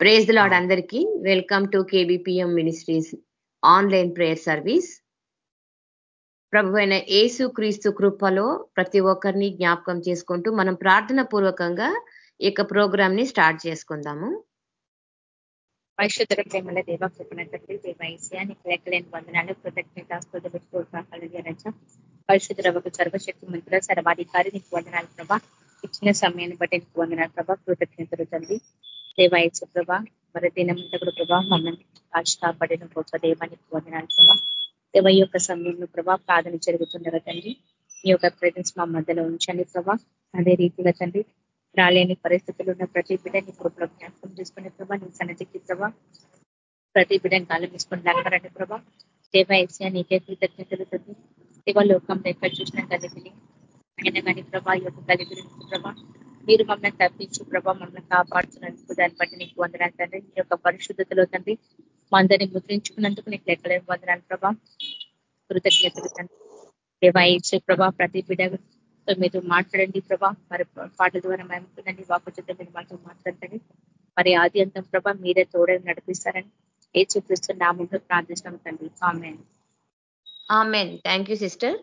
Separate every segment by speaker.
Speaker 1: Praise lord అందరికీ. Welcome to KBPM ministries online prayer service ప్రభు అయిన ఏసు క్రీస్తు కృపలో ప్రతి ఒక్కరిని జ్ఞాపకం చేసుకుంటూ మనం ప్రార్థన పూర్వకంగా ఈ యొక్క ప్రోగ్రామ్ని స్టార్ట్ చేసుకుందాము.
Speaker 2: పరిశుద్ధ ప్రేమల దేవ కృపణతండ్రి దేవ ఈశానికి లెక్కలేని వందనాలు కృతజ్ఞత రజ పరిశుద్ధ రవకు సర్వశక్తి మంత్రుల సర్వాధికారి నీకు వందనాలు ప్రభా. ఇచ్చిన సమయాన్ని బట్టి నీకు వందనాలు ప్రభా. కృతజ్ఞతలు తండ్రి దేవాయచ ప్రభా మరి దినమంతా కూడా ప్రభా మమ్మల్ని కాచి కాపాడిన గొప్ప దేవానికి వందనాలు ప్రభా. దేవ యొక్క సమయంలో ప్రభా ప్రార్థన జరుగుతుండగా తండ్రి మీ యొక్క ప్రజెన్స్ మా మధ్యలో ఉంచండి ప్రభా. అదే రీతిగా తండ్రి రాలేని పరిస్థితులు ఉన్న ప్రతి బిడ్డని కృపలో జ్ఞాపకం చేసుకునే ప్రభా నీ సన్నతికి ప్రభా. ప్రతి బిడ్డని కాలం తీసుకుని ప్రభా. దేవ నీకే కృతజ్ఞతలు తండ్రి. దేవ లోకంలో ఎక్కడ చూసినా కలిపి అయినా కానీ ప్రభా ఈ యొక్క కలిపి ప్రభా. మీరు మమ్మల్ని తప్పించు ప్రభా మమ్మల్ని కాపాడుతున్నందుకు దాన్ని బట్టి నీకు వందనాలు తండ్రి. మీ యొక్క పరిశుద్ధతలో తండ్రి మా అందరినీ ముద్రించుకున్నందుకు నీకు లెక్కలేని వందనాలు ప్రభా. కృతజ్ఞతలు తండ్రి. దేవా ఇచ్చే ప్రభా ప్రతి బిడ్డ మీరు మాట్లాడండి ప్రభా. మరి పాట ద్వారా మేము వాకుతుంటే మీరు మాతో మాట్లాడండి. మరి ఆది అంతం ప్రభా మీరే తోడే నడిపిస్తారని ఏ చూపిస్తున్న నా ముందు ప్రార్థిస్తాం తండ్రి. Amen.
Speaker 1: Amen. Thank you sister.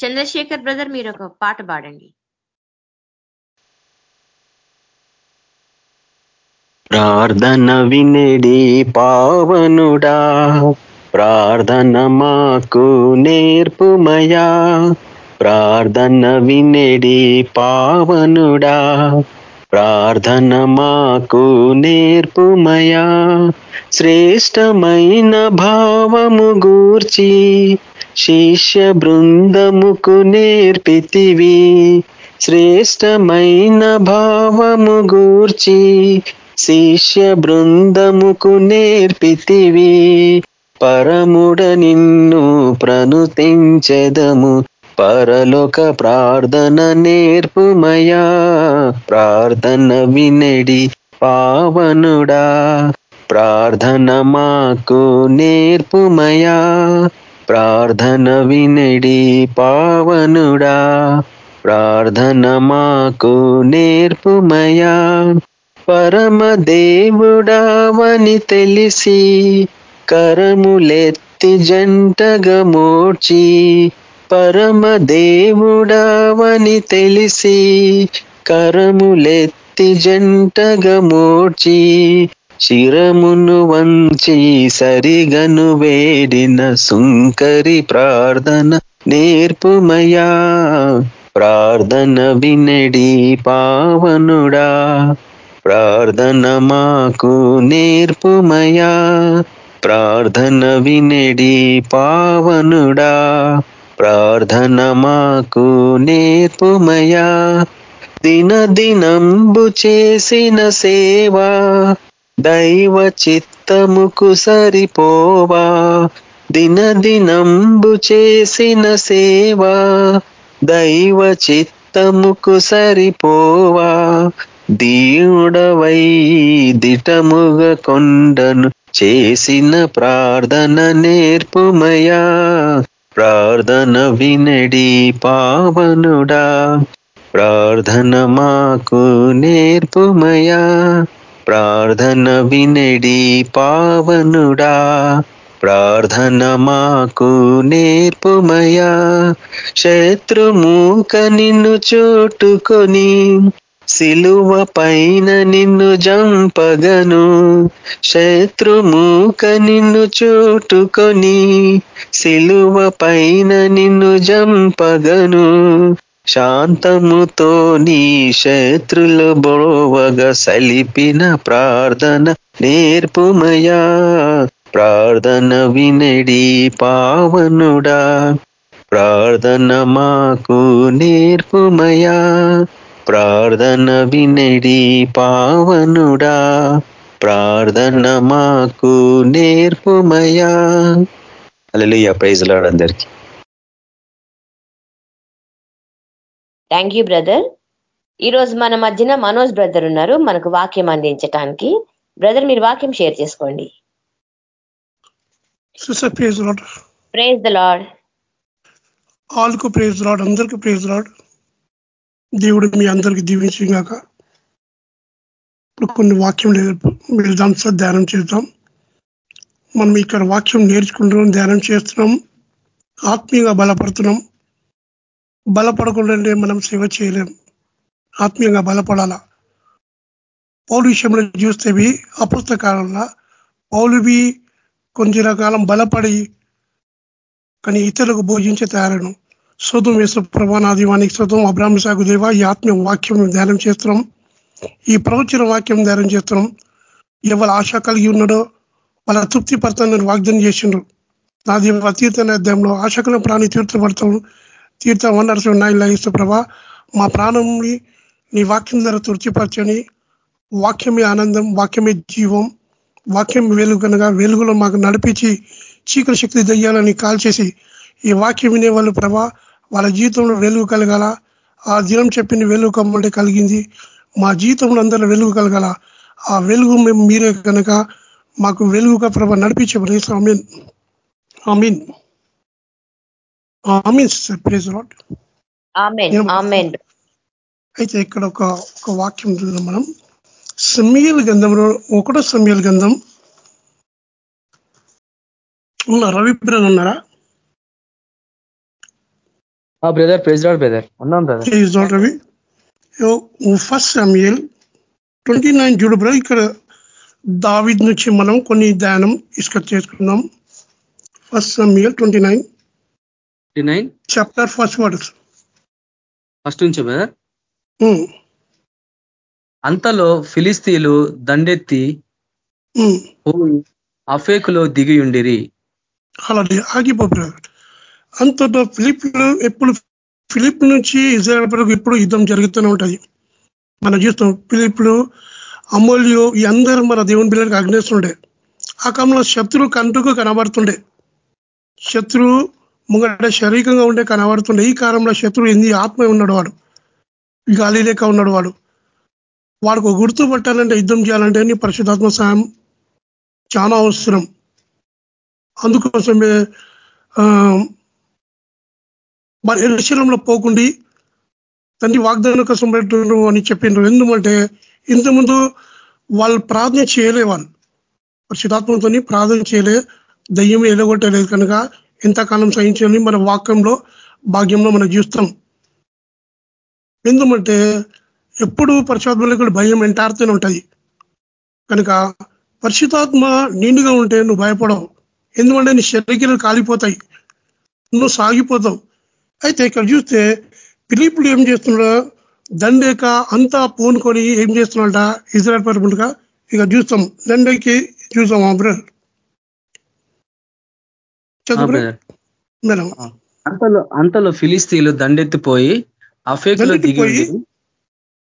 Speaker 1: Chandrashekar brother మీరు ఒక పాట పాడండి.
Speaker 3: ప్రార్థన వినేడి పావనుడా ప్రార్థన మాకు నేర్పుమయా ప్రార్థన వినేడి పావనుడా ప్రార్థన మాకు నేర్పుమయా శ్రేష్టమైన భావము గూర్చి శిష్య బృందముకు నేర్పితివి శ్రేష్టమైన భావము గూర్చి శిష్య బృందముకు నేర్పితివి. పరముడ నిన్ను ప్రనుతించెదము పరలోక ప్రార్థన నేర్పుమయా. ప్రార్థన వినడి పావనుడా. ప్రార్థన మాకు నేర్పుమయా. ప్రార్థన వినడి పావనుడా. ప్రార్థన మాకు నేర్పుమయా. పరమ దేవుడావని తెలిసి కరములెత్తి జంటగా మోడ్చి పరమ దేవుడావని తెలిసి కరములెత్తి జంటగా మోడ్చి శిరమును వంచి సరిగను వేడిన సుంకరి ప్రార్థన నేర్పుమయా ప్రార్థన వినడి పావనుడా. ప్రార్థన మాకు నేర్పుమయా. ప్రార్థన వినడి పావనుడా. ప్రార్థన మాకు నేర్పుమయా. దినదినంబు చేసిన సేవా. దైవ చిత్తముకు సరిపోవా. దినదినంబు చేసిన సేవా. దైవ చిత్తముకు సరిపోవా. దీవుడవై దిటముగ కొండను చేసిన ప్రార్థన నేర్పుమయా. ప్రార్థన వినడి పావనుడా. ప్రార్థన మాకు నేర్పుమయా. ప్రార్థన వినడి పావనుడా. ప్రార్థన మాకు నేర్పుమయా. శత్రుమూక నిన్ను చోటుకొని సిలువ పైన నిన్ను జంపగను శత్రుమూక నిన్ను చూటుకొని సిలువ పైన నిన్ను జంపగను. శాంతముతో నీ శత్రులు బోవగా సలిపిన ప్రార్థన నేర్పుమయా. ప్రార్థన వినడి పావనుడా. ప్రార్థన మాకు నేర్పుమయా. ప్రార్థన వినడి పావనుడా ప్రార్థన మాకు నేర్పుమయా అలలియ ప్రైజ్ లాడ్ అందరికి.
Speaker 1: థ్యాంక్ యూ బ్రదర్ ఈరోజు మన మధ్యన మనోజ్ బ్రదర్ ఉన్నారు మనకు వాక్యం అందించటానికి. బ్రదర్ మీరు వాక్యం షేర్ చేసుకోండి. ప్రేజ్ ద లాడ్
Speaker 4: ఆల్కు ప్రేజ్ లాడ్ అందరికి ప్రేజ్ లాడ్ దేవుడు మీ అందరికి జీవించినాక ఇప్పుడు కొన్ని వాక్యం వెళ్దాం సార్ ధ్యానం చేద్దాం. మనం ఇక్కడ వాక్యం నేర్చుకుంటున్నాం ధ్యానం చేస్తున్నాం. ఆత్మీయంగా బలపడుతున్నాం. బలపడకుండా మనం సేవ చేయలేం. ఆత్మీయంగా బలపడాల? పౌరు విషయంలో చూస్తేవి అపుస్తకాలంలో పౌలువి కొన్ని కాలం బలపడి కానీ ఇతరులకు భోజించే తయారను శోతం వేసు ప్రభానాదివానికి శోతం అబ్రాహ్మ సాగు దేవ ఈ ఆత్మీయ వాక్యం ధ్యానం చేస్తున్నాం. ఈ ప్రవచన వాక్యం ధ్యానం చేస్తున్నాం. ఎవరు ఆశ కలిగి ఉన్నాడో వాళ్ళ తృప్తి వాగ్దానం చేసిండ్రు నా దేవ తీర్థన అధ్యాయంలో ఆశకుల ప్రాణి తీర్థపడతాం తీర్థం వనరసం నాయన ఇస్తూ ప్రభా మా ప్రాణంని నీ వాక్యం ద్వారా తృప్తిపరచని వాక్యమే ఆనందం వాక్యమే జీవం వాక్యం వెలుగు కనుక వెలుగులో మాకు నడిపించి చీకటి శక్తి దయ్యాలని కాల్చేసి ఈ వాక్యం వినే వాళ్ళు ప్రభా వాళ్ళ జీవితంలో వెలుగు కలగాల. ఆ దినం చెప్పిన వెలుగు కమ్మంటే కలిగింది. మా జీవితంలో అందరూ వెలుగు కలగాల. ఆ వెలుగు మేము మీరే కనుక మాకు వెలుగుగా ప్రభ నడిపించబడి. ఆమీన్ ఆమీన్ ఆమీన్ సార్ ప్రేజ్ లాట్ అయితే ఇక్కడ ఒక ఒక వాక్యం చూద్దాం మనం. సమీల గంధంలో ఒకటో సమీల గంధం ఉన్న రవి బ్రదర్ ఉన్నారా?
Speaker 5: బ్రదర్ ప్రెజ్ లాడ్ బ్రదర్ ఉన్నాం brother
Speaker 4: Ravi first Samuel twenty nine చూడు బ్రదర్ ఇక్కడ దావిద్ నుంచి మనం కొన్ని ధ్యానం ఇసుక చేసుకుందాం. First Samuel twenty nine
Speaker 5: nine
Speaker 4: chapter first words
Speaker 5: first నుంచి బ్రదర్ అంతలో ఫిలిస్తీన్లు దండెత్తి అఫేకులో దిగి ఉండిరి.
Speaker 4: అలాగే ఆగిపో బ్రదర్ అంతటా ఫిలిప్ ఎప్పుడు ఫిలిప్ నుంచి ఇజ్రాయల్ వరకు ఎప్పుడు యుద్ధం జరుగుతూనే ఉంటుంది. మనం చూస్తాం ఫిలిప్లు అమూల్యు ఈ అందరూ మన దేవుని పిల్లలకి అగ్నేస్తుండే ఆ కాలంలో శత్రువు కంటుకు కనబడుతుండే. శత్రువు ముంగట శారీరకంగా ఉండే కనబడుతుండే. ఈ కాలంలో శత్రువు ఎన్ని ఆత్మ ఉన్నాడు వాడు? గాలి లేక ఉన్నాడు వాడు. వాడికి గుర్తు పట్టాలంటే యుద్ధం చేయాలంటే నీ పరిశుధాత్మ సాయం చాలా అవసరం. అందుకోసమే మరి ఎరుశలంలో పోకుండి తండ్రి వాగ్దానం కోసం పెట్టు అని చెప్పిండ్రు. ఎందుకంటే ఇంతకుముందు వాళ్ళు ప్రార్థన చేయలే వాళ్ళు పరిశుధాత్మతో ప్రార్థన చేయలే దయ్యం ఎలగొట్టలేదు కనుక ఎంతకాలం సహించాలని మన వాక్యంలో భాగ్యంలో మనం చూస్తాం. ఎందుకంటే ఎప్పుడు పరిశుధాత్మలకు భయం వెంటాడుతూనే ఉంటుంది కనుక పరిశుధాత్మ నిండుగా ఉంటే నువ్వు భయపడవు. ఎందుకంటే నీ శరీరాలు కాలిపోతాయి. నువ్వు సాగిపోతావు. అయితే ఇక్కడ చూస్తే పిలిపులు ఏం చేస్తున్నాడో దండేక అంతా పూనుకొని ఏం చేస్తున్నాడ ఇజ్రాయల్ పరపులుగా ఇక చూస్తాం. దండకి చూసాం బ్రదర్.
Speaker 5: మేడం. అంతలో అంతలో ఫిలిస్తీన్లు దండెత్తిపోయి అఫేకులో దిగి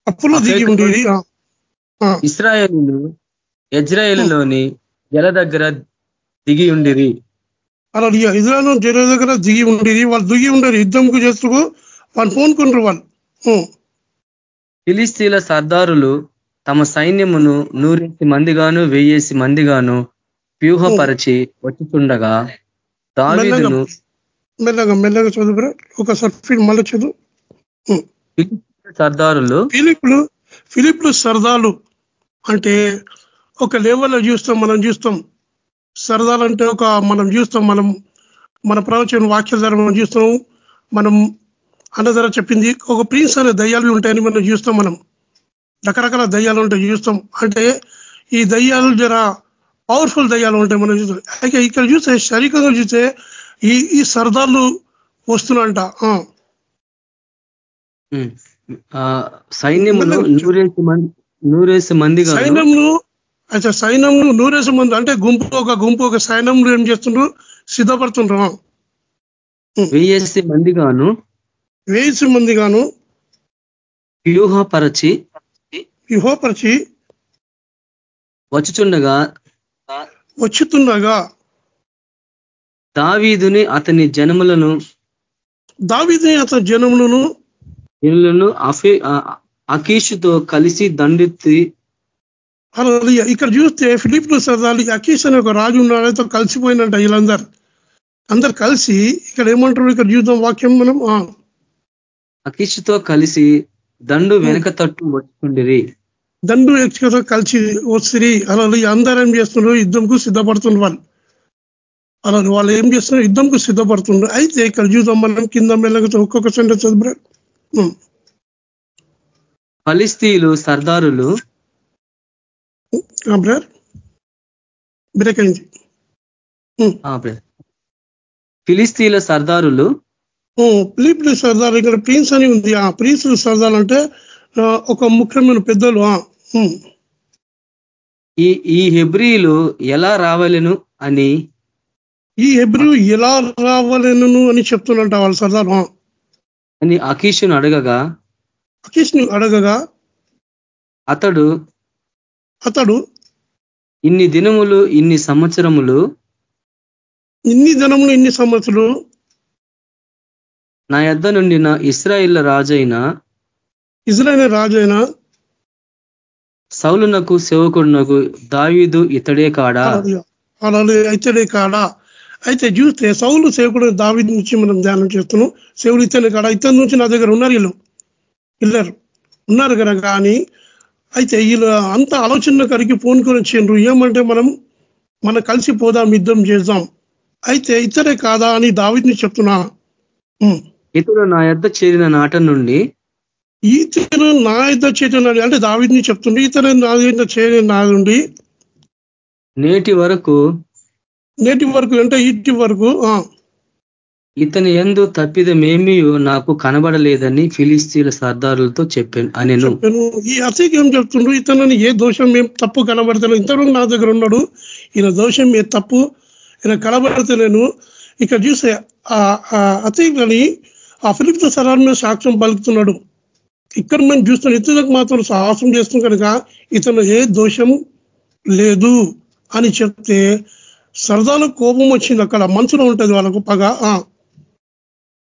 Speaker 4: అప్పులో దిగి ఉండేది.
Speaker 5: ఇస్రాయేలీలు జల దగ్గర దిగి ఉండిరి
Speaker 4: అలా ఇజ్రాయల్ జల దగ్గర దిగి ఉండేది వాళ్ళు దిగి ఉండరు యుద్ధంకు చేస్తూ వాళ్ళు పోనుకుంటారు వాళ్ళు.
Speaker 5: ఫిలిస్తీన్ల సర్దారులు తమ సైన్యమును నూరేసి మందిగాను వెయ్యేసి మందిగాను వ్యూహపరిచి వచ్చుతుండగా దావీదును
Speaker 4: మెల్లగా మెల్లగా చదువు ఒకసారి మళ్ళీ చదువు.
Speaker 5: సర్దారులు
Speaker 4: ఫిలిప్లు ఫిలిప్లు సర్దాలు అంటే ఒక లెవెల్లో చూస్తాం మనం చూస్తాం. సరదాలు అంటే ఒక మనం చూస్తాం మనం మన ప్రవచన వాక్యాల ద్వారా మనం చూస్తాం మనం అన్న ధర చెప్పింది ఒక ప్రిన్స్ అనే దయ్యాలు ఉంటాయని మనం చూస్తాం మనం. రకరకాల దయ్యాలు ఉంటాయి చూస్తాం. అంటే ఈ దయ్యాలు జర పవర్ఫుల్ దయ్యాలు ఉంటాయి మనం చూస్తాం. అయితే ఇక్కడ చూస్తే శరీరంగా చూస్తే ఈ ఈ సరదాలు వస్తున్నంట
Speaker 5: సైన్యమును నూరేసి మంది నూరేసి మంది
Speaker 4: సైన్యంను అయితే సైన్యంను నూరేసి మంది అంటే గుంపు ఒక గుంపు ఒక సైన్యంలో ఏం చేస్తుండ్రు? సిద్ధపడుతుండ్రు.
Speaker 5: వెయ్యేసి మంది గాను
Speaker 4: వేసి మంది గాను
Speaker 5: వ్యూహపరచి
Speaker 4: వ్యూహపరచి
Speaker 5: వచ్చుచుండగా
Speaker 4: వచ్చుతుండగా
Speaker 5: దావీదుని అతని జనములను
Speaker 4: దావీదుని అతని జనములను
Speaker 5: ఇళ్ళను అఫే అకీషుతో కలిసి దండెత్తి
Speaker 4: ఇక్కడ చూస్తే ఫిలిప్ సర్దాలు అకీష్ అనే ఒక రాజు ఉన్నాడైతే కలిసిపోయినట్ట వీళ్ళందరు. అందరు కలిసి ఇక్కడ ఏమంటారు? ఇక్కడ చూద్దాం వాక్యం మనం.
Speaker 5: అకీషుతో కలిసి దండు వెనక తట్టు వచ్చుకుండిరి
Speaker 4: దండు వ్యక్తిగత కలిసి వస్తుంది అలా అందరం చేస్తున్నారు? యుద్ధంకు సిద్ధపడుతున్నారు వాళ్ళు. అలా వాళ్ళు ఏం చేస్తున్నారు? యుద్ధంకు సిద్ధపడుతున్నారు. అయితే ఇక్కడ చూద్దాం మనం. కింద మెల్లగా ఒక్కొక్క సెంటర్ చదువు
Speaker 5: ఫలిస్తీయులు సర్దారులు
Speaker 4: బ్రదర్.
Speaker 5: ఫిలిస్తీన్ల సర్దారులు?
Speaker 4: ఫిలిప్ సర్దార్ ఇక్కడ ప్రిన్స్ అని ఉంది. ఆ ప్రిన్స్ సర్దార్ అంటే ఒక ముఖ్యమైన పెద్దలు.
Speaker 5: ఈ ఈ హెబ్రీలు ఎలా రావలెను అని?
Speaker 4: ఈ ఎబ్రు ఎలా రావాలను అని చెప్తున్నట్ట వాళ్ళ సర్దార్.
Speaker 5: అని అకీషును అడగగా?
Speaker 4: అకీష్ని అడగగా?
Speaker 5: అతడు
Speaker 4: అతడు
Speaker 5: ఇన్ని దినములు ఇన్ని సంవత్సరములు
Speaker 4: ఇన్ని దినములు ఇన్ని సంవత్సరాలు
Speaker 5: నా యొద్ద నుండి నా ఇస్రాయిల్ల రాజైన
Speaker 4: ఇజ్రాయల్ రాజు అయిన
Speaker 5: సౌలునకు సేవకుడునకు దావీదు ఇతడే కాడా?
Speaker 4: అయితేనే కాడా? అయితే చూస్తే సౌలు సేవకుడు దావి నుంచి మనం ధ్యానం చేస్తున్నాం. సేవులు ఇతనే కాడా? ఇతని నుంచి నా దగ్గర ఉన్నారు వీళ్ళు. ఉన్నారు కదా కానీ అయితే వీళ్ళు అంత ఆలోచన కరికి పూనుకొని వచ్చిండ్రు. ఏమంటే మనం మనం కలిసి పోదాం యుద్ధం చేద్దాం. అయితే ఇతరే కాదా అని దావిద్ని చెప్తున్నా.
Speaker 5: ఇతడు నా యొద్ద చేరిన నాట నుండి
Speaker 4: ఇతను నా యుద్ధ చేతన అంటే దావిద్ని చెప్తుండే ఇతను నా యుద్ధ చేరిన నా నుండి
Speaker 5: నేటి వరకు
Speaker 4: నేటి వరకు అంటే ఇటు వరకు
Speaker 5: ఇతని ఎందు తప్పిదమేమీ నాకు కనబడలేదని ఫిలిస్తీన్ల సర్దారులతో చెప్పాను అని
Speaker 4: చెప్పాను ఈ అసీకి ఏం చెప్తుండ్రు ఇతను ఏ దోషం ఏం తప్పు కనబడతలేదు. ఇంతవరకు నా దగ్గర ఉన్నాడు. ఈయన దోషం ఏ తప్పు ఈయన కనబడతలేను. ఇక్కడ చూస్తే ఆ అతీకని ఆ ఫిలిప్తో సరాల మీద సాక్ష్యం పలుకుతున్నాడు. ఇక్కడ మనం చూస్తున్నాం ఇతరులకు మాత్రం సాహసం చేస్తున్నాం కనుక ఇతను ఏ దోషం లేదు అని చెప్తే సరదాలో కోపం వచ్చింది. అక్కడ మనసులో ఉంటుంది వాళ్ళకు పగ. ఆ,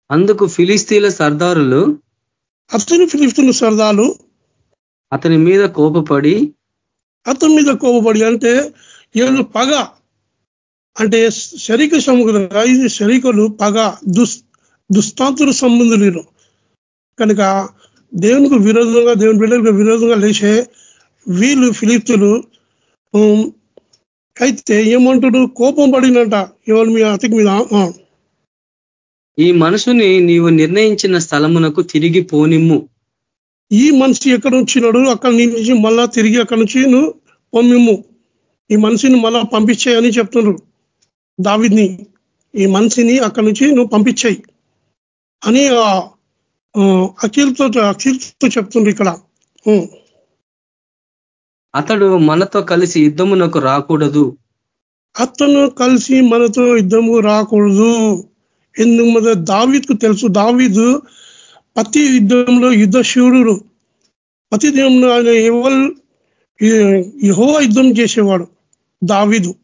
Speaker 5: అందుకు ఫిలిస్తీన్ల సర్దారులు
Speaker 4: అతను ఫిలిప్తున్న సరదాలు
Speaker 5: అతని మీద కోపపడి
Speaker 4: అతని మీద కోపపడి అంటే ఏదో పగ అంటే శరీర సముద్రంగా ఇది శరీకులు పగ దుస్ దుస్తాంతుల సంబంధులు కనుక దేవునికి విరోధంగా దేవుని బిడ్డలకు విరోధంగా లేచే వీళ్ళు ఫిలిప్తులు అయితే ఏమంటాడు? కోపం పడినట ఎవరి మీద? అతకి మీద
Speaker 5: ఈ మనుషుని నీవు నిర్ణయించిన స్థలమునకు తిరిగి పోనిమ్ము.
Speaker 4: ఈ మనిషి ఎక్కడ వచ్చినాడు అక్కడి నుంచి మళ్ళా తిరిగి అక్కడి నుంచి నువ్వు పంపిమ్ము ఈ మనిషిని మళ్ళా పంపించాయని చెప్తున్నారు దావిద్ని. ఈ మనిషిని అక్కడి నుంచి నువ్వు పంపించాయి అని అఖిల్తో అఖిల్తో చెప్తుండ్రు ఇక్కడ.
Speaker 5: అతడు మనతో కలిసి యుద్ధమునకు రాకూడదు.
Speaker 4: అతను కలిసి మనతో యుద్ధము రాకూడదు. ఎందుకు దావీద్కు తెలుసు. దావీదు ప్రతి యుద్ధంలో యుద్ధ శూరుడు ప్రతి దినంలో ఆయన ఎవరు? యహో యుద్ధం చేసేవాడు దావీదు.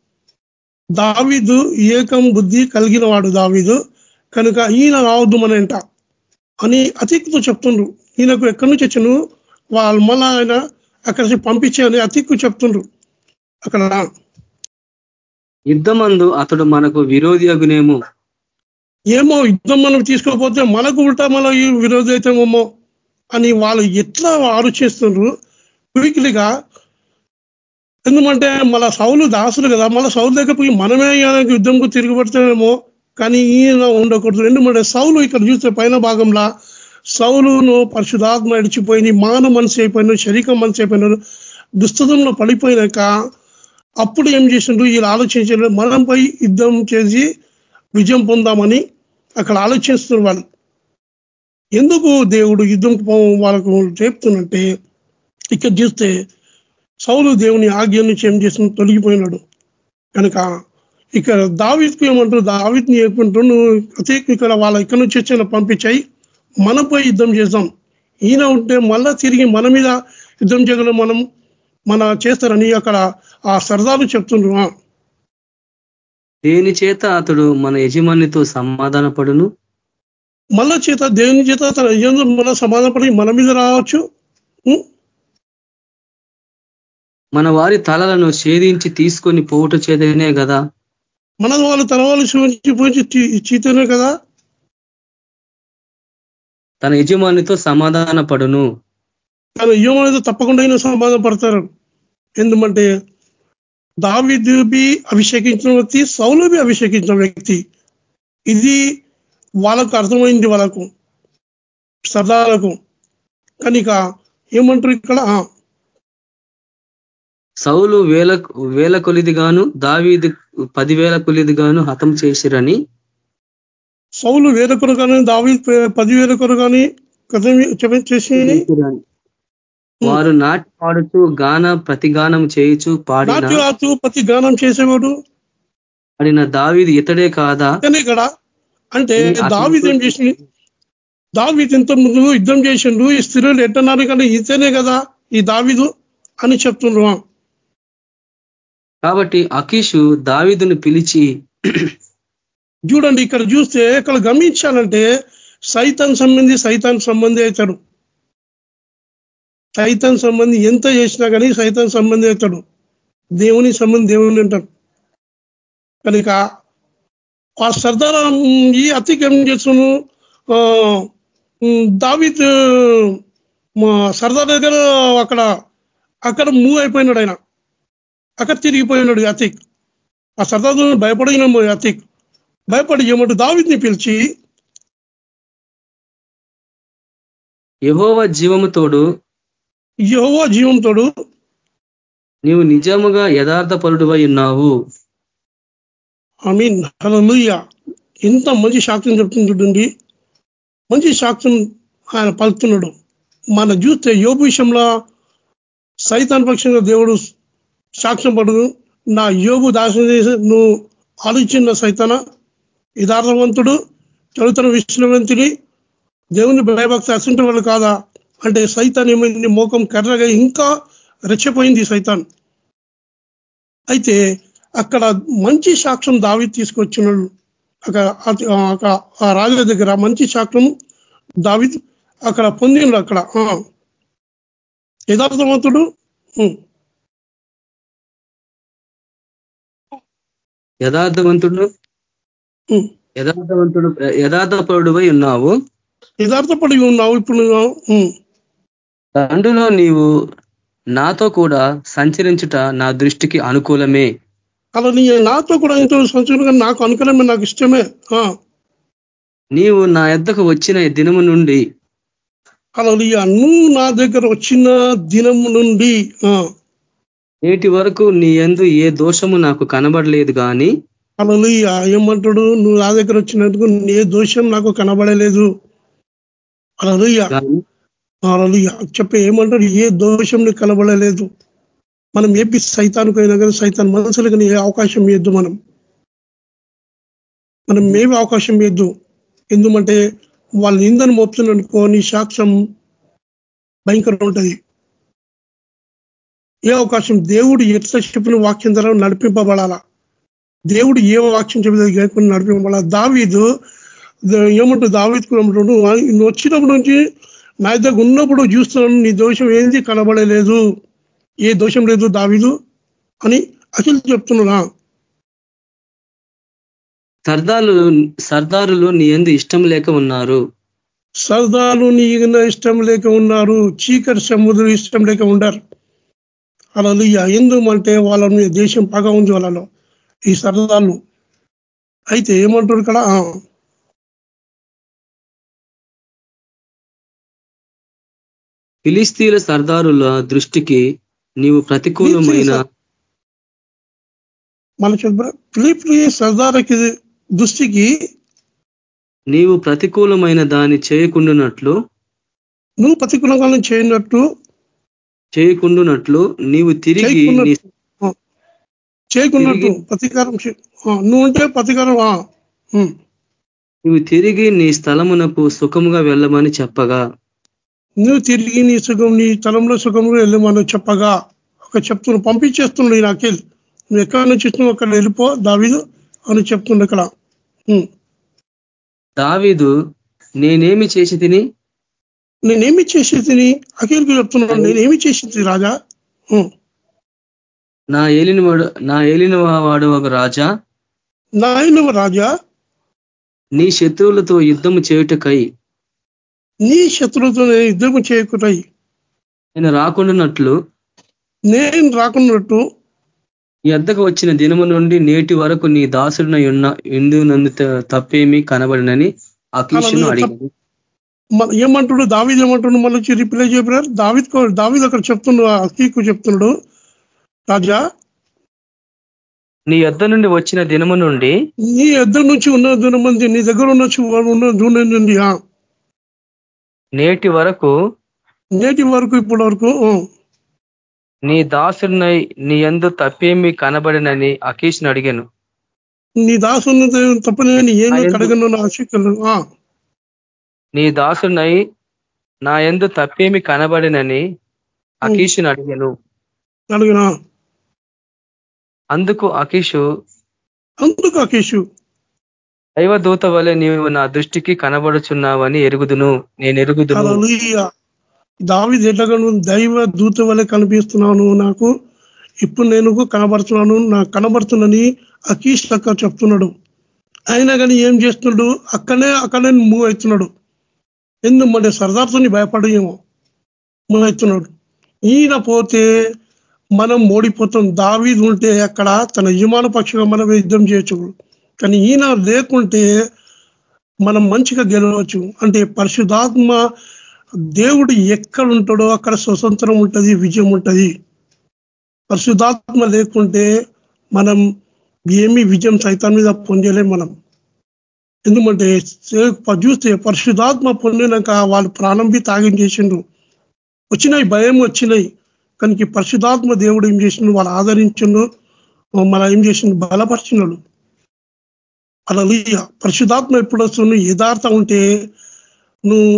Speaker 4: దావీదు ఏకం బుద్ధి కలిగిన వాడు దావీదు. కనుక ఈయన రావద్దు మనంట అని అతిక్కుతో చెప్తుండ్రు. ఈయనకు ఎక్కడి నుంచి వచ్చాను? వాళ్ళు మళ్ళా ఆయన అక్కడ పంపించే అతిక్కు చెప్తుండ్రు. అక్కడ
Speaker 5: యుద్ధమందు అతడు మనకు విరోధి అగునేమో
Speaker 4: ఏమో యుద్ధం మనం తీసుకోకపోతే మనకు ఉల్టా మన ఈ అని వాళ్ళు ఎట్లా ఆలోచిస్తున్నారు క్విక్లీగా ఎందుకంటే మన సౌలు దాసులు కదా మన సౌలు దగ్గర పోయి మనమే యుద్ధంకు తిరిగిపడతామేమో కానీ ఈయన ఉండకూడదు. ఎందుకంటే సౌలు ఇక్కడ చూస్తే పైన భాగంలో సౌలును పరిశుధాత్మ అడిచిపోయి మాన మనసు అయిపోయినారు శరీరం మనసు అయిపోయినారు దుస్థితంలో పడిపోయినాక అప్పుడు ఏం చేసిండ్రు? వీళ్ళు ఆలోచించారు మనంపై యుద్ధం చేసి విజయం పొందామని అక్కడ ఆలోచిస్తున్నారు వాళ్ళు ఎందుకు దేవుడు యుద్ధం వాళ్ళకు చెప్తున్నట్టే ఇక్కడ చూస్తే సౌలు దేవుని ఆజ్ఞ నుంచి ఏం చేసిన తొలగిపోయినాడు. కనుక ఇక్కడ దావిత్కు ఏమంటారు? దావిత్ని ఏమంటారు? నువ్వు అతి ఇక్కడ వాళ్ళ ఇక్కడ నుంచి వచ్చిన పంపించాయి. మనపై యుద్ధం చేద్దాం. ఈయన ఉంటే మళ్ళా తిరిగి మన మీద యుద్ధం చేయగలం మనం మన చేస్తారని అక్కడ ఆ సరదాలు చెప్తుండ్రు.
Speaker 5: దేని చేత అతడు మన యజమానితో సమాధాన పడును
Speaker 4: మళ్ళా చేత దేవుని చేత తన యజమానులు మన సమాధానపడి మన మీద రావచ్చు?
Speaker 5: మన వారి తలలను ఛేదించి తీసుకొని పోవుట చేతనే కదా
Speaker 4: మన వాళ్ళు తన వాళ్ళు పోయించి చీతనే కదా?
Speaker 5: తన యజమానితో సమాధాన పడును
Speaker 4: కానీ ఏమైనా తప్పకుండా సమాధాన పడతారు ఎందుకంటే దావిదుబి అభిషేకించిన వ్యక్తి సౌలభి అభిషేకించిన వ్యక్తి. ఇది వాళ్ళకు అర్థమైంది వాళ్ళకు సర్దాలకు. కనుక ఏమంటారు ఇక్కడ?
Speaker 5: సౌలు వేల వేల కొలిదిగాను దావీది పదివేల కొలిదిగాను హతం చేసిరని?
Speaker 4: సౌలు వేల కానీ దావి పదివేల కానీ చేసి
Speaker 5: వారు నాటి పాడుతూ గాన ప్రతిగానం చేయుచు పాడిన
Speaker 4: ప్రతి గానం చేసేవాడు?
Speaker 5: పాడిన దావీది ఇతడే కాదా?
Speaker 4: కదా? అంటే దావీది ఏం చేసి దావీది ఇంత ముందు యుద్ధం చేసిండు ఈ స్త్రీలు ఎట్టన్నారు కానీ ఇతనే కదా ఈ దావిదు అని చెప్తుండ్రు.
Speaker 5: కాబట్టి అకీషు దావిదును పిలిచి
Speaker 4: చూడండి ఇక్కడ చూస్తే ఇక్కడ గమనించాలంటే సైతాన్ సంబంధి సైతాన్ సంబంధి అవుతాడు సైతం సంబంధి ఎంత చేసినా కానీ సైతం సంబంధి అవుతాడు దేవుని సంబంధి దేవుని అంటాడు. కనుక ఆ సర్దార్ ఈ అతిక్రమం ఏం చేస్తున్నాను దావిత్ సర్దార్ దగ్గర అక్కడ అక్కడ మూవ్ అయిపోయినాడు ఆయన. అక్కడ తిరిగిపోయినాడు అతిక్. ఆ సర్దార్ భయపడిన అతిక్. భయపడి ఏమంటూ దావిత్ని పిలిచి
Speaker 5: యహోవ జీవముతోడు
Speaker 4: యహోవ జీవంతోడు
Speaker 5: నీవు నిజముగా యథార్థ పరుడువై ఉన్నావు.
Speaker 4: ఐ మీన్ హలో ఎంత మంచి సాక్ష్యం చెప్తుంది చూడండి మంచి సాక్ష్యం ఆయన పలుకుతున్నాడు. మన చూస్తే యోగు విషయంలో సైతాన్ పక్షంగా దేవుడు సాక్ష్యం పడదు నా యోగు దాసం చేసి నువ్వు ఆలోచించిన సైతాన యథార్థవంతుడు చదువుతున్న విష్ణువంతుడి దేవుని భయభక్తి అసంటి వాళ్ళు కాదా? అంటే సైతాన్ ఏమైంది? మోకం కర్రగా ఇంకా రెచ్చపోయింది సైతాన్. అయితే అక్కడ మంచి సాక్ష్యం దావి తీసుకొచ్చినాడు. అక్కడ ఆ రాజు దగ్గర మంచి సాక్ష్యం దావి అక్కడ పొందిండు అక్కడ. యథార్థవంతుడు?
Speaker 5: యథార్థవంతుడు? యథార్థవంతుడు యథార్థపరుడువై ఉన్నావు?
Speaker 4: యథార్థపడి ఉన్నావు ఇప్పుడు
Speaker 5: తండ్రిలో నీవు నాతో కూడా సంచరించుట నా దృష్టికి అనుకూలమే.
Speaker 4: అలా నీ నాతో కూడా ఎంతో సంచరించడం నాకు అనుకూలమే నాకు ఇష్టమే.
Speaker 5: నీవు నా ఎద్దకు వచ్చిన దినము నుండి.
Speaker 4: అలా నువ్వు నా దగ్గర వచ్చిన దినము నుండి
Speaker 5: నేటి వరకు నీ ఎందు ఏ దోషము నాకు కనబడలేదు కానీ
Speaker 4: అలా ఏమంటాడు? నువ్వు నా దగ్గర వచ్చినందుకు ఏ దోషం నాకు కనబడలేదు. అలా వాళ్ళు చెప్పే ఏమంటారు? ఏ దోషంని కలబడలేదు మనం ఏపి సైతానికైనా కానీ సైతాన్ మనసులకు ఏ అవకాశం ఇవ్వద్దు మనం. మనం ఏమి అవకాశం ఇవ్వద్దు ఎందుకంటే వాళ్ళ నిందను మోపుతున్ననుకో నీ సాక్ష్యం భయంకరం ఉంటుంది. ఏ అవకాశం? దేవుడు ఎట్లా చెప్పిన వాక్యం ద్వారా నడిపింపబడాలా? దేవుడు ఏ వాక్యం చెప్పిన నడిపింపబడాలా? దావీదు ఏమంటుంది దావీదుకు నువ్వు వచ్చినప్పటి నుంచి నా దగ్గర ఉన్నప్పుడు చూస్తున్నాను నీ దోషం ఏంది? కనబడలేదు. ఏ దోషం లేదు దావీదు అని అసలు చెప్తున్నా
Speaker 5: సర్దాలు సర్దారులు నీ ఎందు ఇష్టం లేక ఉన్నారు.
Speaker 4: సర్దాలు నీ ఇష్టం లేక ఉన్నారు. చీకటి సముద్రం ఇష్టం లేక ఉండారు. అలా ఎందుమంటే వాళ్ళ దేశం పగ ఉంది వాళ్ళలో. ఈ సరదాలు. అయితే ఏమంటారు ఇక్కడ?
Speaker 5: ఫిలిస్తీన్ల సర్దారుల దృష్టికి నీవు ప్రతికూలమైన
Speaker 4: ఫిలిపి సర్దారకి దృష్టికి
Speaker 5: నీవు ప్రతికూలమైన దాన్ని చేయకుండానట్లు
Speaker 4: నువ్వు ప్రతికూలంగా చేయనట్టు
Speaker 5: చేయకుండానట్లు నీవు తిరిగి
Speaker 4: చేయకున్నట్టు. ప్రతీకారం నువ్వు ఉంటే ప్రతీకారం
Speaker 5: నువ్వు తిరిగి నీ స్థలమునకు సుఖముగా వెళ్ళమని చెప్పగా.
Speaker 4: నువ్వు తిరిగి నీ సుఖం నీ స్థలంలో సుఖంగా వెళ్ళమని చెప్పగా ఒక చెప్తున్నా పంపించేస్తున్నాడు నాకెళ్ళి నువ్వు ఎక్కడి నుంచి ఇస్తున్నావు అక్కడ వెళ్ళిపో దావీదు అని చెప్తుండే ఇక్కడ.
Speaker 5: దావీదు నేనేమి చేసి తిని
Speaker 4: నేనేమి చేసి తిని అఖిల్కి చెప్తున్నాను నేనేమి చేసి రాజా?
Speaker 5: నా ఏలిన వాడు నా ఏలిన వాడు ఒక రాజా?
Speaker 4: నా ఏలిన రాజా?
Speaker 5: నీ శత్రువులతో యుద్ధము చేయుటకై
Speaker 4: నీ శత్రువులతో యుద్ధము చేయకుటాయి
Speaker 5: నేను రాకుండానట్లు
Speaker 4: నేను రాకున్నట్టు
Speaker 5: నీ వద్దకు వచ్చిన దినము నుండి నేటి వరకు నీ దాసుడిన ఉన్న ఎందు నందు తప్పేమీ కనబడినని అకీషును అడిగాడు
Speaker 4: మన ఏమంటుడు? దావీద్ ఏమంటుడు? మళ్ళీ వచ్చి రిప్లై చెప్పారు దావిద్ దావీద్ అక్కడ చెప్తున్నాడు అకీకు చెప్తున్నాడు. రాజా
Speaker 5: నీ యొద్ద నుండి వచ్చిన దినము నుండి
Speaker 4: నీ ఇద్దరు నుంచి ఉన్న మంది నీ దగ్గర ఉన్న ఉన్న నుండి
Speaker 5: నేటి వరకు
Speaker 4: నేటి వరకు ఇప్పటి వరకు
Speaker 5: నీ దాసుడినై నీ ఎందు తప్పేమి కనబడినని అకీష్ను అడిగాను.
Speaker 4: నీ దాసు తప్పని ఏమీ కడగను నీ
Speaker 5: దాసుడినై నా ఎందు తప్పేమి కనబడినని అకీషుని అడిగాను.
Speaker 4: అడిగిన?
Speaker 5: అందుకు అకీషు
Speaker 4: అందుకు అకేషు.
Speaker 5: దైవదూత వలె నీవు నా దృష్టికి కనబడుచున్నావని ఎరుగుదును నేను ఎరుగుదును
Speaker 4: దావి దావీదు దైవ దూత వలె కనిపిస్తున్నాను నాకు ఇప్పుడు నేను కనబడుతున్నాను నాకు కనబడుతుందని అకీష్ లక్క చెప్తున్నాడు. అయినా కానీ ఏం చేస్తున్నాడు? అక్కడనే అక్కడే మూవ్ అవుతున్నాడు. ఎందుకు మన సర్దార్తోని భయపడేమో మూవ్ అవుతున్నాడు. ఈయన పోతే మనం ఓడిపోతాం. దావీదు ఉంటే అక్కడ తన యజమాన పక్షంగా మనం యుద్ధం చేయొచ్చు. కానీ ఈయన లేకుంటే మనం మంచిగా గెలవచ్చు. అంటే పరిశుధాత్మ దేవుడు ఎక్కడ ఉంటాడో అక్కడ స్వతంత్రం ఉంటుంది విజయం ఉంటుంది. పరిశుధాత్మ లేకుంటే మనం ఏమి విజయం సైతం మీద పొందలేం మనం. ఎందుకంటే సే- చూస్తే పరిశుధాత్మ పొందినాక వాళ్ళు ప్రాణం బి తాగించేసిండు వచ్చినాయి భయం వచ్చినాయి. కానీ పరిశుధాత్మ దేవుడు ఏం చేసిండు? వాళ్ళు ఆదరించిండు మన ఏం చేసిండు? బలపరిచినాడు. అలా పరిశుధాత్మ ఎప్పుడు వస్తుంది? యథార్థం ఉంటే నువ్వు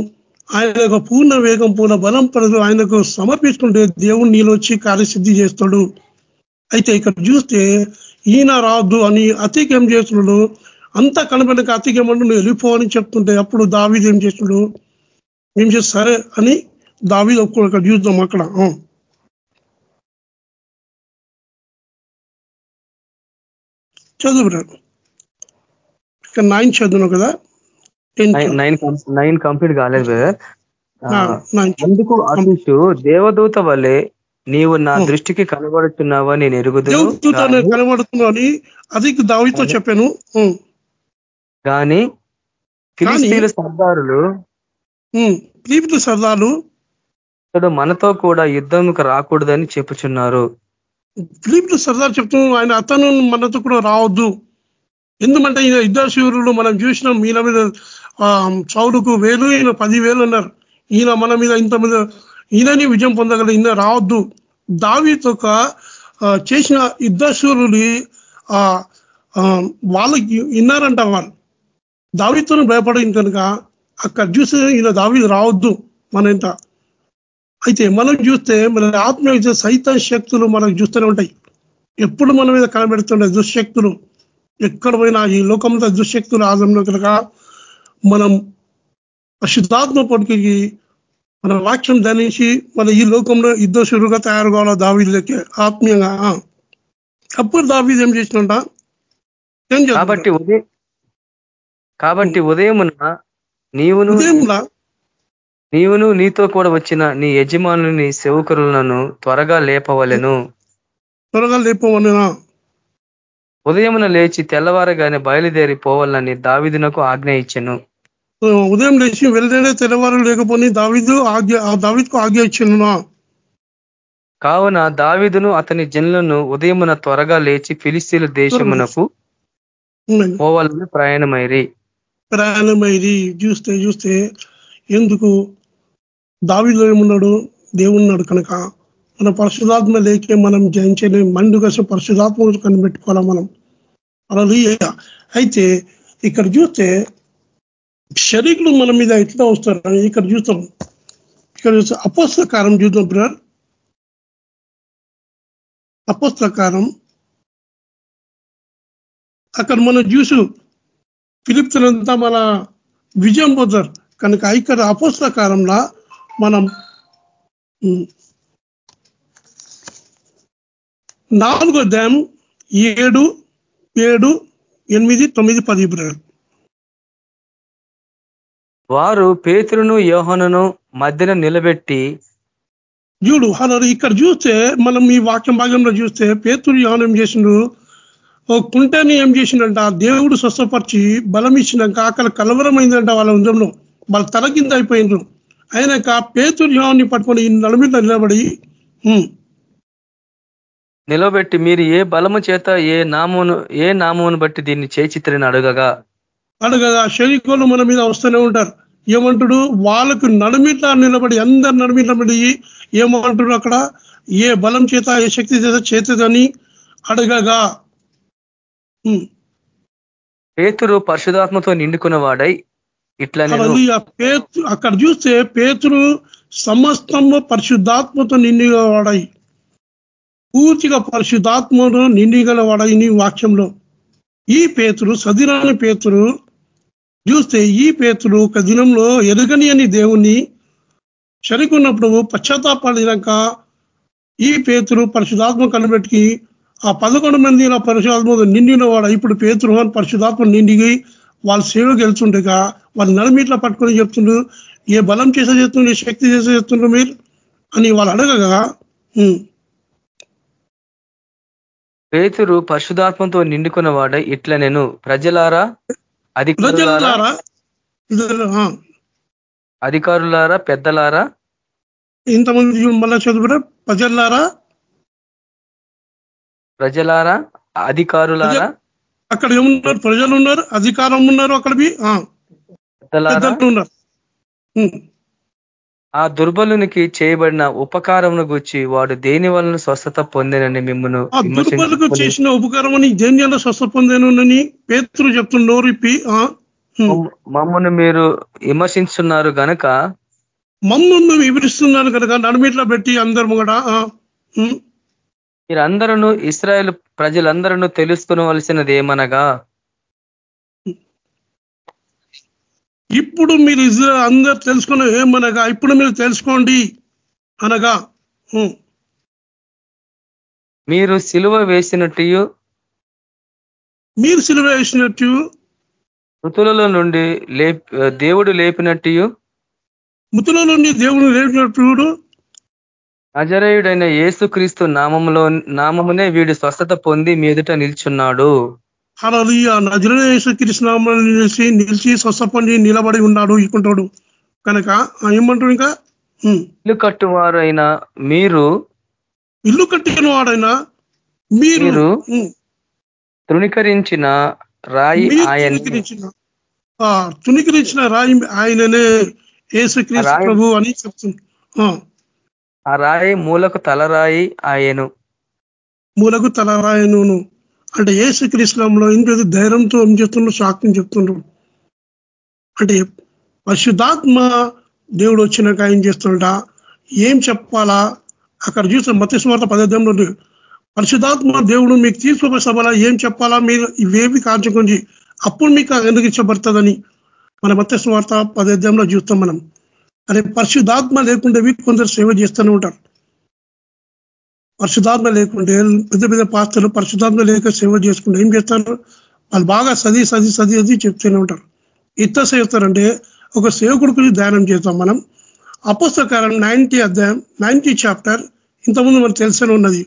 Speaker 4: ఆయన యొక్క పూర్ణ వేగం పూర్ణ బలం ప్రజలు ఆయనకు సమర్పించుకుంటే దేవుడు నీలో వచ్చి కార్యసిద్ధి చేస్తాడు. అయితే ఇక్కడ చూస్తే ఈయన రాదు అని అతికేం చేస్తున్నాడు? అంతా కనపడక అతికి నువ్వు వెళ్ళిపోవని చెప్తుంటే అప్పుడు దావీది ఏం చేస్తున్నాడు? ఏం చేసి సరే అని దావీది ఒక్క చూద్దాం అక్కడ. చదువు ఇక్కడ నైన్ చదువును కదా
Speaker 5: నైన్ నైన్ కంప్లీట్ కాలేదు బ్రదర్ అందుకు దేవదూత వలె నీవు నా. దృష్టికి కనబడుతున్నావా నేను
Speaker 4: కనబడుతున్నావు అని అది దావితో చెప్పాను.
Speaker 5: ఫిలిస్తీన్ల సర్దారులు
Speaker 4: ఉం. ఫిలిప్పిల సర్దాలు
Speaker 5: ఇతడు మనతో కూడా యుద్ధంకు రాకూడదని చెప్పుచున్నారు.
Speaker 4: ఫిలిప్పిల సర్దార్ చెప్తున్నాను ఆయన అతను మనతో కూడా రావద్దు. ఎందుకంటే ఈయన ఇద్దరు మనం చూసినాం ఈయన మీద ఆ, చౌలుకు వేలు ఈయన పదివేలు అన్నారు. ఈయన మన మీద ఇంత మీద ఈయనని విజయం పొందగల ఈయన రావద్దు. దావితో చేసిన ఇద్దరు ఆ వాళ్ళకి విన్నారంట వాళ్ళు దావితోనే భయపడింది కనుక అక్కడ చూసి ఈయన దావి రావద్దు మన ఇంత అయితే మనం చూస్తే మన ఆత్మీయ సైతం శక్తులు మనకు చూస్తూనే ఉంటాయి. ఎప్పుడు మన మీద కనబెడుతుండే దుశ్శక్తులు ఎక్కడ పోయినా ఈ లోకంలో దుశ్శక్తులు ఆదంలో కనుక మనం పరిశుద్ధాత్మ పొడికి మన వాక్యం ధనించి మన ఈ లోకంలో యుద్ధశురుగా తయారు కావాలా దావీదులకి? ఆత్మీయంగా. అప్పుడు దావీదు ఏం చేసినంట? ఏం?
Speaker 5: కాబట్టి ఉదయం కాబట్టి ఉదయమున నీవును
Speaker 4: ఉదయంలా
Speaker 5: నీవును నీతో కూడా వచ్చిన నీ యజమానుని సేవకులను త్వరగా లేపవలెను.
Speaker 4: త్వరగా లేపమన్నా
Speaker 5: ఉదయమున లేచి తెల్లవారగానే బయలుదేరి పోవాలని దావిదునకు ఆజ్ఞ ఇచ్చెను.
Speaker 4: ఉదయం లేచి వెళ్ళడే తెల్లవారు లేకపోతే దావీదు ఆజ్ఞ దావీదుకు ఆజ్ఞ ఇచ్చిన
Speaker 5: కావున దావిదును అతని జనులను ఉదయమున త్వరగా లేచి ఫిలిస్తీన్ల దేశమునకు పోవాలని ప్రయాణమైరి.
Speaker 4: ప్రయాణమైది చూస్తే చూస్తే ఎందుకు? దావిలో ఏమున్నాడు? దేవున్నాడు కనుక. మన పరిశుధాత్మ లేకే మనం జయించలే. మండుగస పరిశుధాత్మ కనిపెట్టుకోవాలా మనం? అలా అయితే ఇక్కడ చూస్తే షరీకులు మన మీద ఎట్లా వస్తారు ఇక్కడ చూస్తాం. ఇక్కడ చూస్తే అపోస్తకారం చూద్దాం బ్రదర్ అపోస్తకారం. అక్కడ మనం చూసు పిలుపుతులంతా మన విజయం పొందారు. కనుక ఇక్కడ అపోస్తకారంలో మనం నాలుగో అధ్యాయం ఏడు ఏడు ఎనిమిది తొమ్మిది పది బ్రదర్
Speaker 5: వారు పేతురును యోహనును మధ్యన నిలబెట్టి
Speaker 4: చూడు అలా ఇక్కడ చూస్తే మనం ఈ వాక్యం భాగంలో చూస్తే పేతురు యోహాను ఏం చేసిండు? ఓ కుంటని ఏం చేసిండంట? దేవుడు స్వస్థపరిచి బలం ఇచ్చినాక అక్కడ కలవరమైందంట వాళ్ళ ఉందంలో వాళ్ళ తల కింద అయిపోయిండ్రు. అయినాక పేతురు యోహాన్ని పట్టుకొని నలుమిట నిలబడి
Speaker 5: నిలబెట్టి మీరు ఏ బలము చేత ఏ నామమును ఏ నామమును బట్టి దీన్ని చేచిత్రని అడగగా?
Speaker 4: అడగగా శరీకోలు మన మీద వస్తూనే ఉంటారు. ఏమంటాడు? వాళ్ళకు నడుమిట నిలబడి అందరు నడుమిట నిలబడి ఏమంటాడు అక్కడ? ఏ బలం చేత ఏ శక్తి చేత చేతదని అడగగా.
Speaker 5: పేతురు పరిశుధాత్మతో నిండుకున్న వాడై ఇట్లా
Speaker 4: అక్కడ చూస్తే పేతురు సమస్తము పరిశుద్ధాత్మతో నిండిగా వాడాయి పూర్తిగా పరిశుద్ధాత్మను నిండిగల వాడని వాక్యంలో. ఈ పేతురు సదిరాని పేతురు చూస్తే ఈ పేతురు ఒక దినంలో ఎరుగని అని దేవుణ్ణి చనికున్నప్పుడు పశ్చాత్తాపడినాక ఈ పేతురు పరిశుధాత్మ కనిపెట్టి ఆ పదకొండు మంది ఇలా పరిశుధాత్మ నిండిన వాడు ఇప్పుడు పేతురు అని పరిశుధాత్మ నిండిగి వాళ్ళ సేవకు వెళ్తుండగా వాళ్ళు నడిమిట్లా పట్టుకొని చెప్తుండ్రు ఏ బలం చేసే చేస్తుండ్రు ఏ శక్తి చేసే చేస్తుండ్రు మీరు? అని వాళ్ళు అడగగా
Speaker 5: పేతురు పరిశుధాత్మతో నిండుకున్న వాడై ఇట్లా నేను ప్రజలారా అధికారులారా? అధికారులారా పెద్దలారా?
Speaker 4: ఇంతమంది మళ్ళా చదువురా ప్రజలారా?
Speaker 5: ప్రజలారా? అధికారులారా?
Speaker 4: అక్కడ ఏమున్నారు? ప్రజలు ఉన్నారు అధికారం ఉన్నారు అక్కడ
Speaker 5: పెద్దలారా? ఆ దుర్బలునికి చేయబడిన ఉపకారమును గుచ్చి వాడు దేని వలన స్వస్థత పొందినని మిమ్మల్ని
Speaker 4: దుర్బలకు చేసిన ఉపకారం అని దేని స్వస్థ పొందానని పేతులు చెప్తున్న నోరిప్పి ఆ, ఉమ్,
Speaker 5: మమ్మల్ని మీరు విమర్శించున్నారు గనక
Speaker 4: మమ్మల్ని వివరిస్తున్నాను కనుక నడిమిట్లా పెట్టి అందరు కూడా
Speaker 5: మీరందరూ ఇస్రాయేల్ ప్రజలందరూ తెలుసుకునవలసినది ఏమనగా
Speaker 4: ఇప్పుడు మీరు ఇజ్రాయల్ అందరు తెలుసుకున్న ఏమనగా ఇప్పుడు మీరు తెలుసుకోండి అనగా
Speaker 5: మీరు సిలువ వేసినట్టు
Speaker 4: మీరు సిలువ వేసినట్టు
Speaker 5: మృతులలో నుండి లేప్ దేవుడు లేపినట్టు
Speaker 4: ముతుల నుండి దేవుడు లేపినప్పుడు
Speaker 5: అజరేయుడైన యేసుక్రీస్తు నామములో నామమునే వీడు స్వస్థత పొంది మీ ఎదుట నిల్చున్నాడు
Speaker 4: అలా నజరేశ్వకృష్ణామని నిలిచి నిలిచి స్వస్థపండి నిలబడి ఉన్నాడు ఇకుంటాడు కనుక ఏమంటాడు ఇంకా?
Speaker 5: ఇల్లు కట్టువారు అయిన మీరు?
Speaker 4: ఇల్లు కట్టిన వాడైనా మీరు
Speaker 5: తృణీకరించిన రాయి ఆయన.
Speaker 4: తుణీకరించిన రాయి ఆయననే యేసుక్రీస్తు ప్రభు అని చెప్తుంది. ఆ,
Speaker 5: ఆ రాయి మూలకు తలరాయి ఆయను
Speaker 4: మూలకు తలరాయను అంటే ఏసుక్రీస్తులో ఇంకొక ధైర్యంతో ఏం చెప్తుండ్రు సాక్ష్యం చెప్తుండ్రు. అంటే పరిశుద్ధాత్మ దేవుడు వచ్చినాక ఏం చేస్తుంట ఏం చెప్పాలా? అక్కడ చూసిన మత్స్యవార్త పదార్థంలో పరిశుధాత్మ పరిశుద్ధాత్మ దేవుడు మీకు తీర్పు సభలో ఏం చెప్పాలా? మీరు ఇవేవి కాల్చుకొని అప్పుడు మీకు ఎందుకు ఇచ్చబడుతుందని మన మత్స్యవార్త పదార్థంలో చూస్తాం మనం. అదే పరిశుద్ధాత్మ లేకుండా కొందరు సేవ చేస్తూనే ఉంటారు. పరిశుధాత్మ లేకుంటే పెద్ద పెద్ద పాత్రలు పరిశుధాత్మ లేక సేవ చేసుకుంటే ఏం చేస్తారు? వాళ్ళు బాగా సది సది సది అది చెప్తూనే ఉంటారు. ఇత్త చేస్తారంటే ఒక సేవకుడి గురించి ధ్యానం చేస్తాం మనం. అపుస్తకాలం నైన్టీ అధ్యాయం నైన్టీ చాప్టర్ ఇంతకుముందు మనకు తెలిసే ఉన్నది.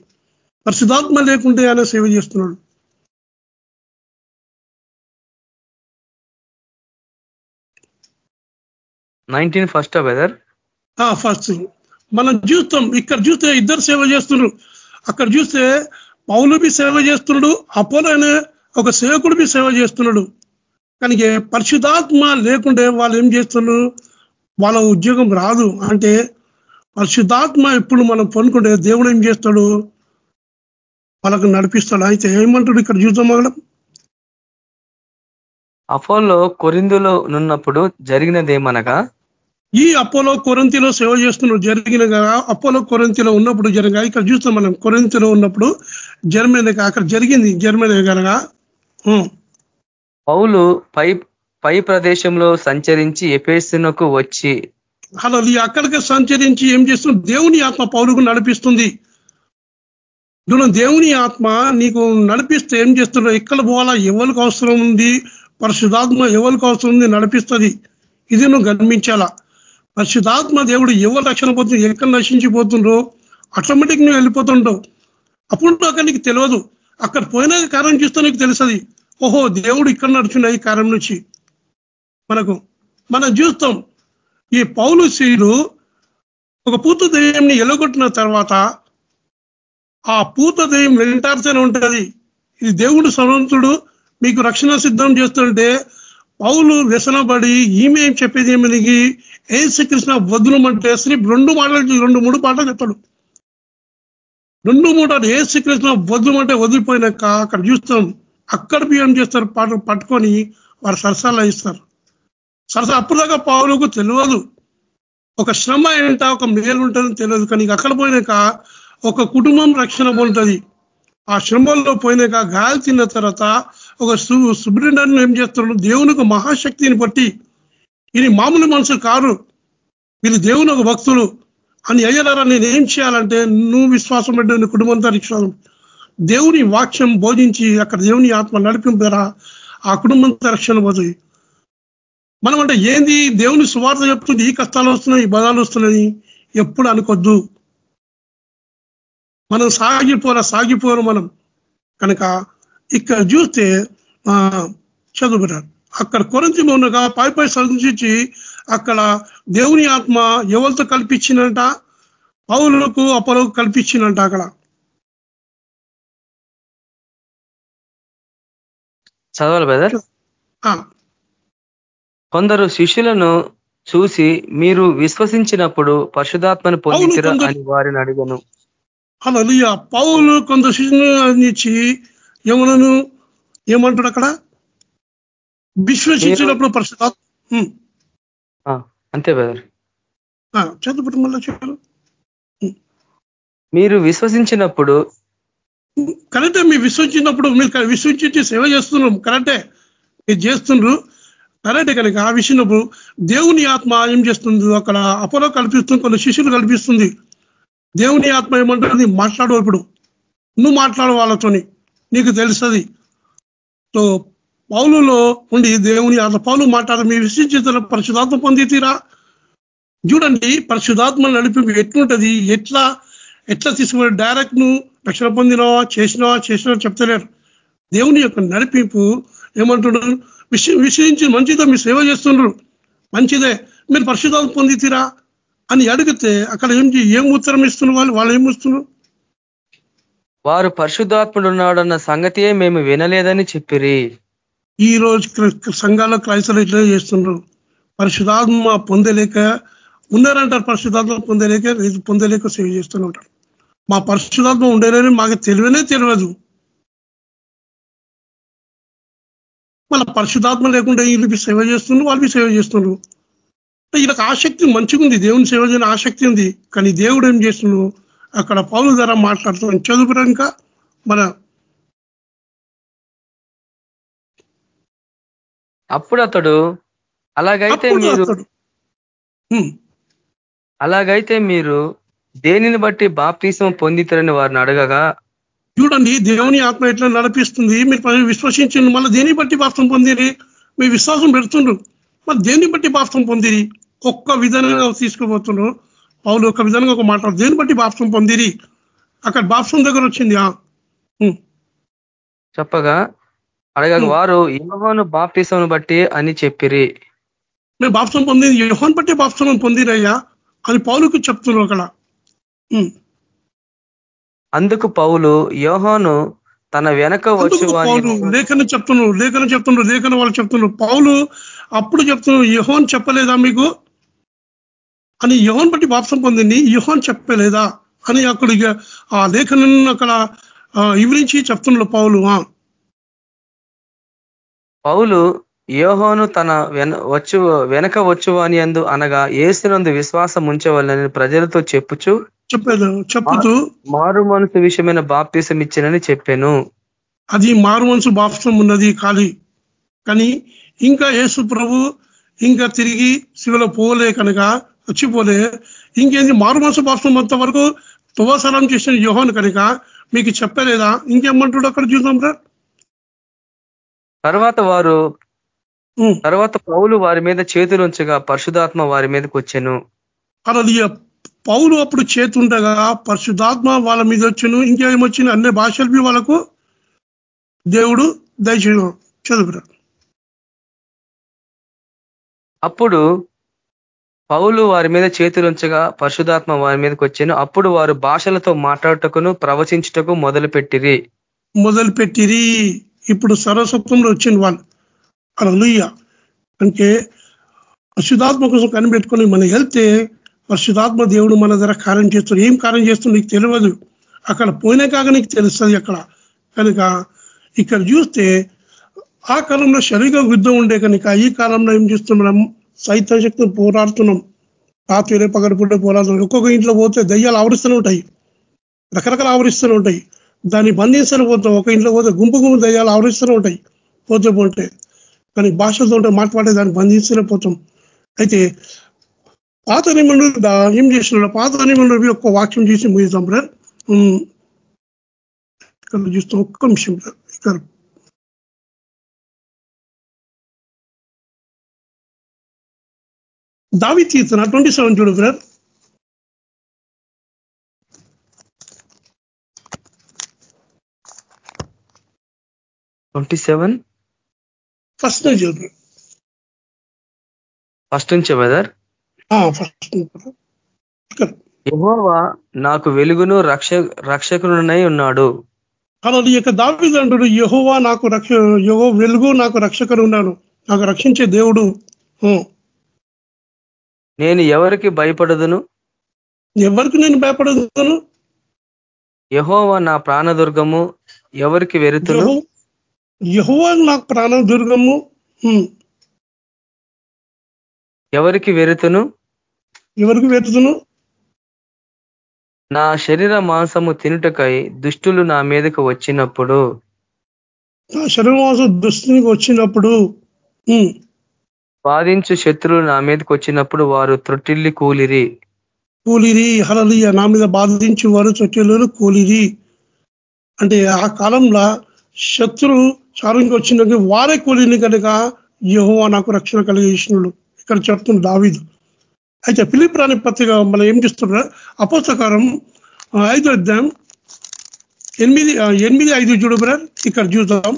Speaker 4: పరిశుధాత్మ లేకుంటే ఆయన సేవ చేస్తున్నాడు.
Speaker 5: నైన్టీన్ ఫస్ట్ వెదర్
Speaker 4: ఫస్ట్ మనం చూస్తాం ఇక్కడ చూస్తే ఇద్దరు సేవ చేస్తున్నారు. అక్కడ చూస్తే పౌలుబి సేవ చేస్తున్నాడు అపోలో అనే ఒక సేవకుడిబి సేవ చేస్తున్నాడు. కానీ పరిశుధాత్మ లేకుంటే వాళ్ళు ఏం చేస్తున్నారు? వాళ్ళ ఉద్యోగం రాదు. అంటే పరిశుద్ధాత్మ ఎప్పుడు మనం పొనుకుంటే దేవుడు ఏం చేస్తాడు? వాళ్ళకు నడిపిస్తాడు. అయితే ఏమంటాడు ఇక్కడ చూద్దాం అక్కడ
Speaker 5: అపోలో కొరిందులో నున్నప్పుడు జరిగినదేమనగా
Speaker 4: ఈ అపోలో కొరంతిలో సేవ చేస్తున్నాడు జరిగిన కదా అపోలో కొరంతిలో ఉన్నప్పుడు జరిగా ఇక్కడ చూస్తాం మనం కొరంతిలో ఉన్నప్పుడు జర్మనీ అక్కడ జరిగింది జర్మనీ కనుక.
Speaker 5: పౌలు పై పై ప్రదేశంలో సంచరించి ఎపేసునకు వచ్చి
Speaker 4: అలా ఈ అక్కడికి సంచరించి ఏం చేస్తుంది దేవుని ఆత్మ పౌరుకు నడిపిస్తుంది. నువ్వు దేవుని ఆత్మ నీకు నడిపిస్తే ఏం చేస్తున్నావు? ఎక్కడ పోవాలా? ఎవరికి అవసరం ఉంది? పరిశుధాత్మ ఎవరికి అవసరం ఉంది? నడిపిస్తుంది. ఇది నువ్వు గమనించాలా? పరిశుధాత్మ దేవుడు ఎవరు రక్షణ పోతుంది ఎక్కడ నశించిపోతుండ్రో ఆటోమేటిక్ నువ్వు వెళ్ళిపోతుంటావు. అప్పుడు అక్కడ నీకు తెలియదు. అక్కడ పోయిన కారణం చూస్తే నీకు తెలుస్తుంది. ఓహో దేవుడు ఇక్కడ నడుచున్నాయి ఈ కారణం నుంచి. మనకు మనం చూస్తాం. ఈ పౌలు స్త్రీలు ఒక పూత దయ్యంని ఎలగొట్టిన తర్వాత ఆ పూత దెయ్యం వెంటాడుతూనే ఉంటుంది. ఇది దేవుడు సమంతుడు మీకు రక్షణ సిద్ధం చేస్తుంటే పౌలు వ్యసనపడి ఈమె ఏం చెప్పేది ఏమిది ఏసుకృష్ణ వదులమంటే శ్రీ రెండు మాటలు రెండు మూడు పాటలు చెప్పాడు రెండు మూడు ఏసుకృష్ణ వదులమంటే వదిలిపోయినాక అక్కడ చూస్తాం అక్కడ బియ్యం చేస్తారు పాట పట్టుకొని వారు సరసాలు ఇస్తారు సరసా అప్పుడుదాకా పౌలకు తెలియదు. ఒక శ్రమ ఏంట ఒక మేలు ఉంటుందని తెలియదు. కానీ అక్కడ పోయినాక ఒక కుటుంబం రక్షణ పొందుతుంది. ఆ శ్రమంలో పోయినాక గాలి తిన్న తర్వాత ఒక సుబ్రిడన్ ఏం చేస్తున్నాడు దేవునికి మహాశక్తిని బట్టి ఇది మామూలు మనుషులు కారు. వీళ్ళు దేవుని ఒక భక్తులు. అని అయ్యలారా నేను ఏం చేయాలంటే నువ్వు విశ్వాసం పెట్టు నీ కుటుంబంతో విశ్వాసం. దేవుని వాక్యం బోధించి అక్కడ దేవుని ఆత్మ నడిపింపరా ఆ కుటుంబంతో రక్షణ పోతుంది మనం అంటే ఏంది? దేవుని సువార్త చెప్తుంది ఈ కష్టాలు వస్తున్నాయి ఈ బదాలు వస్తున్నాయి ఎప్పుడు అనుకోద్దు. మనం సాగిపోరా సాగిపోరు మనం. కనుక ఇక్కడ చూస్తే చదువుకున్నారు అక్కడ కొరంతి ఉన్నగా పై పై సంధించి అక్కడ దేవుని ఆత్మ ఎవరితో కల్పించిందంట? పౌరులకు అపలకు కల్పించిందంట అక్కడ.
Speaker 5: చదవాలి బ్రదర్. కొందరు శిష్యులను చూసి మీరు విశ్వసించినప్పుడు పరిశుధాత్మను పొందించరు అని వారిని అడిగను.
Speaker 4: అలా పౌలు కొందరు శిష్యులు అందించి ఏమనను ఏమంటాడు అక్కడ? విశ్వసించినప్పుడు పరిశుధాత్మ
Speaker 5: అంతే బ్రదర్
Speaker 4: చదువుకుంటు మళ్ళీ చెప్పారు
Speaker 5: మీరు విశ్వసించినప్పుడు
Speaker 4: కరెక్టే మీరు విశ్వసించినప్పుడు మీరు విశ్వసించి సేవ చేస్తున్నాం కరెక్టే. మీరు చేస్తుండ్రు కరెక్టే కనుక ఆ విషయంలో దేవుని ఆత్మ ఏం చేస్తుంది? అక్కడ అపలో కల్పిస్తుంది కొన్ని శిష్యులు కల్పిస్తుంది. దేవుని ఆత్మ ఏమంటుంది? మాట్లాడు ఇప్పుడు. నువ్వు మాట్లాడు వాళ్ళతోని. నీకు తెలుస్తుంది సో పౌలులో ఉండి దేవుని ఆత్మ పౌలు మాట్లాడు మీ విశ్వసించిన పరిశుధాత్మ పొందితీరా? చూడండి పరిశుధాత్మ నడిపి ఎట్లుంటది? ఎట్లా ఎట్లా తీసుకుని డైరెక్ట్ను రక్షణ పొందినవా చేసినవా చేసినవా చెప్తలేరు. దేవుని యొక్క నడిపింపు ఏమంటున్నారు విషయించి మంచిదో మీరు సేవ చేస్తున్నారు మంచిదే. మీరు పరిశుధాత్మ పొందితీరా? అని అడిగితే అక్కడ ఏం ఏం ఉత్తరం ఇస్తున్నారు వాళ్ళు? వాళ్ళు ఏం ఇస్తున్నారు
Speaker 5: వారు పరిశుద్ధాత్ముడు ఉన్నాడన్న సంగతియే మేము వినలేదని చెప్పిరి.
Speaker 4: ఈ రోజు సంఘాల క్రైస్తలు ఇట్లా చేస్తున్నారు పరిశుధాత్మ పొందలేక ఉన్నారంటారు పరిశుధాత్మ పొందలేక పొందలేక సేవ చేస్తూనే ఉంటారు మా పరిశుధాత్మ ఉండేనని మాకు తెలివనే తెలియదు. వాళ్ళ పరిశుధాత్మ లేకుండా వీళ్ళకి సేవ చేస్తున్నారు వాళ్ళు సేవ చేస్తున్నారు వీళ్ళకి ఆసక్తి మంచిగా ఉంది దేవుని సేవ చేయని ఆసక్తి ఉంది. కానీ దేవుడు ఏం చేస్తున్నాడు అక్కడ పౌరు ధర మాట్లాడుతున్నాం చదువురాక మన
Speaker 5: అప్పుడు అతడు. అలాగైతే మీరు అలాగైతే మీరు దేనిని బట్టి బాప్తీసం పొందితారని వారిని అడగగా?
Speaker 4: చూడండి దేవుని ఆత్మ ఎట్లా నడిపిస్తుంది? మీరు విశ్వసించండి మళ్ళీ దేని బట్టి బాప్తం పొందిరి? మీ విశ్వాసం పెడుతుండ్రు. మరి దేన్ని బట్టి బాప్తం పొందిరి? ఒక్క విధానంగా తీసుకుపోతుండ్రు. పౌలు ఒక విధానంగా ఒక మాట దేని బట్టి బాప్సం పొందిరి? అక్కడ బాప్సం దగ్గర వచ్చింది
Speaker 5: చెప్పగా అడగ వారు యోహోను బాప్తిసం బట్టి అని చెప్పిరి.
Speaker 4: మేము బాప్సం పొందింది యోహోన్ బట్టి బాప్సం పొందిరయ్యా? అని పౌలుకు చెప్తున్నారు అక్కడ.
Speaker 5: అందుకు పౌలు యోహోను తన వెనక వచ్చి
Speaker 4: లేఖన చెప్తున్నారు లేఖన చెప్తున్నారు లేఖన వాళ్ళు చెప్తున్నారు. పౌలు అప్పుడు చెప్తున్నారు యోహోన్ చెప్పలేదా మీకు? అని యోహన్ బట్టి బాప్సం పొందింది. యోహన్ చెప్పలేదా అని అక్కడ ఆ లేఖనం అక్కడ వివరించి చెప్తున్నారు పౌలు.
Speaker 5: పౌలు యోహోను తన వెన వచ్చు వెనక వచ్చు అని అందు అనగా ఏసునందు విశ్వాసం ఉంచవాలని ప్రజలతో చెప్పుచు
Speaker 4: చెప్పేది చెప్పుతూ
Speaker 5: మారు మనసు విషయమైన బాప్తీసం ఇచ్చినని చెప్పాను.
Speaker 4: అది మారు మనసు బాప్సం ఉన్నది ఖాళీ కానీ ఇంకా యేసు ప్రభు ఇంకా తిరిగి శివలో పోలే కనుక వచ్చిపోలే. ఇంకేంది? మారు మనసు బాప్సం అంత వరకు తువాసనం చేసిన యోహన్ కనుక మీకు చెప్పలేదా? ఇంకేమంటాడు అక్కడ చూద్దాం రా
Speaker 5: తర్వాత వారు. తర్వాత పౌలు వారి మీద చేతులుంచగా పరిశుధాత్మ వారి మీదకి వచ్చాను.
Speaker 4: అలా పౌలు అప్పుడు చేతుండగా పరిశుద్ధాత్మ వాళ్ళ మీద వచ్చును. ఇంకేమొచ్చిన అన్ని భాషలు వాళ్ళకు దేవుడు దయచేయడం చదువురా
Speaker 5: అప్పుడు పౌలు వారి మీద చేతులుంచగా పరిశుధాత్మ వారి మీదకి వచ్చాను. అప్పుడు వారు భాషలతో మాట్లాడుటకును ప్రవచించుటకు మొదలు పెట్టిరి
Speaker 4: మొదలు పెట్టిరి ఇప్పుడు సర్వసత్వంలో వచ్చింది వాళ్ళు. అలా లుయ్య అంటే పరిశుధాత్మ కోసం కనిపెట్టుకొని మనం వెళ్తే పరిశుధాత్మ దేవుడు మన దగ్గర కార్యం చేస్తున్నాడు ఏం కార్యం చేస్తుందో నీకు తెలియదు. అక్కడ పోయినా కాక నీకు తెలుస్తుంది అక్కడ. కనుక ఇక్కడ చూస్తే ఆ కాలంలో శరీరం యుద్ధం ఉండే కనుక ఈ కాలంలో ఏం చేస్తున్నాం? సైతం శక్తి పోరాడుతున్నాం. రాత్రి పగడపుడే పోరాడుతున్నాం. ఒక్కొక్క ఇంట్లో పోతే దయ్యాలు ఆవరిస్తూనే ఉంటాయి. రకరకాల ఆవరిస్తూనే ఉంటాయి. దాన్ని బంధిస్తూనే పోతాం ఒక ఇంట్లో పోతే గుంపు గుంపు దయ్యాలు ఆవరిస్తూనే ఉంటాయి. పోతే పోతే. కానీ భాషలతో ఉంటే మాట్లాడే దాన్ని బంధించలే పోతాం. అయితే పాత నియమంలో ఏం చేసిన పాత నియమంలో ఒక్క వాక్యం చేసి ముగిస్తాం బ్రదర్. ఇక్కడ చూస్తాం. ఒక్క నిమిషం ఇక్కడ దావి తీస్తున్నా ట్వంటీ సెవెన్ చూడు బ్రదర్.
Speaker 5: Twenty seven?
Speaker 4: ఫస్ట్ నుంచి చూడు.
Speaker 5: ఫస్ట్ నుంచే
Speaker 4: ఫస్ట్ brother. ఇక్కడ.
Speaker 5: యెహోవా నాకు వెలుగును రక్ష రక్షకునునై ఉన్నాడు.
Speaker 4: అలా ఈ యొక్క దావిది అంటాడు యహోవా నాకు రక్ష యహో వెలుగు నాకు రక్షకుడు ఉన్నాడు నాకు రక్షించే దేవుడు.
Speaker 5: నేను ఎవరికి భయపడదును?
Speaker 4: ఎవరికి నేను భయపడదును?
Speaker 5: యెహోవా నా ప్రాణదుర్గము ఎవరికి వెరుతును?
Speaker 4: యెహో- యెహోవా నాకు ప్రాణం దుర్గము ఉం.
Speaker 5: ఎవరికి వెరుతును?
Speaker 4: ఎవరికి వెతుదును
Speaker 5: నా శరీర మాంసము తినుటకై దుష్టులు నా మీదకు వచ్చినప్పుడు.
Speaker 4: నా శరీరవాసం దుస్తునికి వచ్చినప్పుడు ఉం.
Speaker 5: బాధించు శత్రువులు నా మీదకి వచ్చినప్పుడు వారు త్రొట్టిల్లి కూలిరి.
Speaker 4: కూలిరి హలలియ నా మీద బాధించి వారు త్రొట్టిల్లు కూలిరి. అంటే ఆ కాలంలో శత్రు చారునికి వచ్చినాక వారే కూలిని కనుక యెహోవా నాకు రక్షణ కలిగేసినాడు ఇక్కడ చెప్తుంది దావీదు. అయితే పిలిపి రాని పత్రిక మనం ఏం చేస్తున్నారు అపోస్తకారం ఐదు ఐదో అధ్యాయం ఎనిమిది ఎనిమిది ఐదు చూడు బ్రదర్. ఇక్కడ చూద్దాం.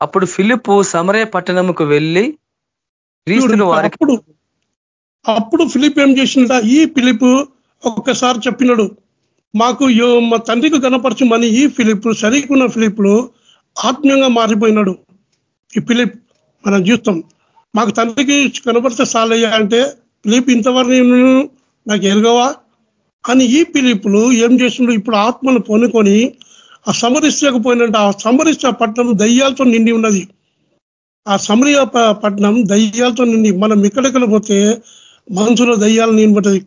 Speaker 5: అప్పుడు ఫిలిప్పు సమరయ పట్టణముకు వెళ్ళి క్రీస్తును వారికి
Speaker 4: అప్పుడు అప్పుడు ఫిలిప్ ఏం చేసిండ ఈ ఫిలిప్ ఒక్కసారి చెప్పినాడు మాకు మా తండ్రికి కనపరచమని ఈ ఫిలిప్ సరికున్న ఫిలిప్లు ఆత్మీయంగా మారిపోయినాడు. ఈ ఫిలిప్ మనం చూస్తాం మాకు తండ్రికి కనపరిచే సాలయ్యా అంటే ఫిలిప్ ఇంతవరకు నాకు ఎరగవా అని ఈ పిలుపులు ఏం చేసిండు ఇప్పుడు ఆత్మను పొనుకొని ఆ సమరిస్తకపోయినట్టు ఆ సమరిస్త పట్టణం దయ్యాలతో నిండి ఉన్నది. ఆ సమరియ ప- పట్టణం దయ్యాలతో నిండి మనం ఎక్కడెక్కడ పోతే మనసులో దయ్యాలు నింపటది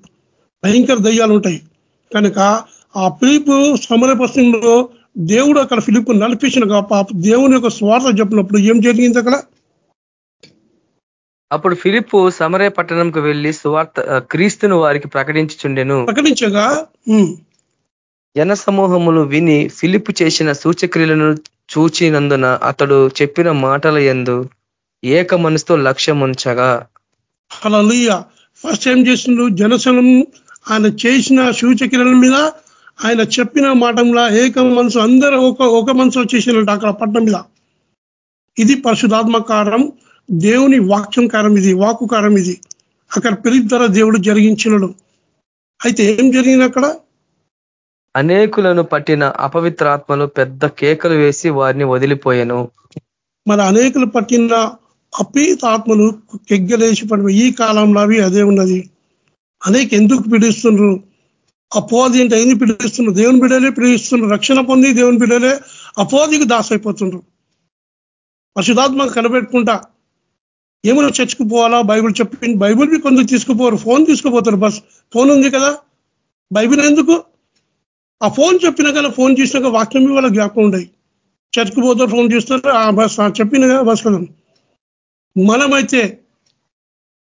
Speaker 4: భయంకర దయ్యాలు ఉంటాయి. కనుక ఆ పిలుపు సమర పశ్చిమంలో దేవుడు అక్కడ ఫిలిప్ నడిపించిన దేవుని యొక్క స్వార్థ చెప్పినప్పుడు ఏం జరిగింది అక్కడ?
Speaker 5: అప్పుడు ఫిలిప్పు సమరయ పట్టణంకు వెళ్ళి సువార్త క్రీస్తును వారికి ప్రకటించుచుండెను.
Speaker 4: ప్రకటించగా
Speaker 5: జన సమూహములు విని ఫిలిప్ చేసిన సూచక్రియలను చూచినందున అతడు చెప్పిన మాటల యందు ఏక మనసుతో లక్ష్యముంచగా.
Speaker 4: హల్లెలూయా. ఫస్ట్ ఏం చేసిండు? జనసనం ఆయన చేసిన సూచక్రియల మీద ఆయన చెప్పిన మాటంలో ఏక మనసు అందరూ ఒక ఒక మనసు వచ్చేసినట్టు అక్కడ పట్టణం మీద. ఇది పరిశుధాత్మకారం దేవుని వాక్యం కారం ఇది వాక్కు కారం ఇది. అక్కడ పెరిగి ద్వారా దేవుడు జరిగించినడు. అయితే ఏం జరిగింది అక్కడ?
Speaker 5: అనేకులను పట్టిన అపవిత్రాత్మలు పెద్ద కేకలు వేసి వారిని వదిలిపోయాను.
Speaker 4: మన అనేకులు పట్టిన అపీత ఆత్మలు కెగ్గలేసి పడిపోయి ఈ కాలంలో అవి అదే ఉన్నది. అనేక ఎందుకు పీడిస్తుండ్రు అపోది అంటే అయింది పీడిస్తున్నారు దేవుని బిడలే పీడిస్తున్నారు రక్షణ పొంది దేవుని బిడలే అపోదికి దాసైపోతుండ్రు. పరిశుధాత్మ కనబెట్టుకుంటా ఏమైనా చర్చకు పోవాలా? బైబిల్ చెప్పింది బైబిల్ కొందరు తీసుకుపోరు. ఫోన్ తీసుకుపోతారు బస్. ఫోన్ ఉంది కదా? బైబిల్ ఎందుకు? ఆ ఫోన్ చెప్పిన కదా ఫోన్ చేసినాక వాక్యం వాళ్ళ జ్ఞాపకం ఉండయి చర్చకు పోతారు ఫోన్ చేస్తారు ఆ బస్ చెప్పిన కదా బస్ కదా. మనమైతే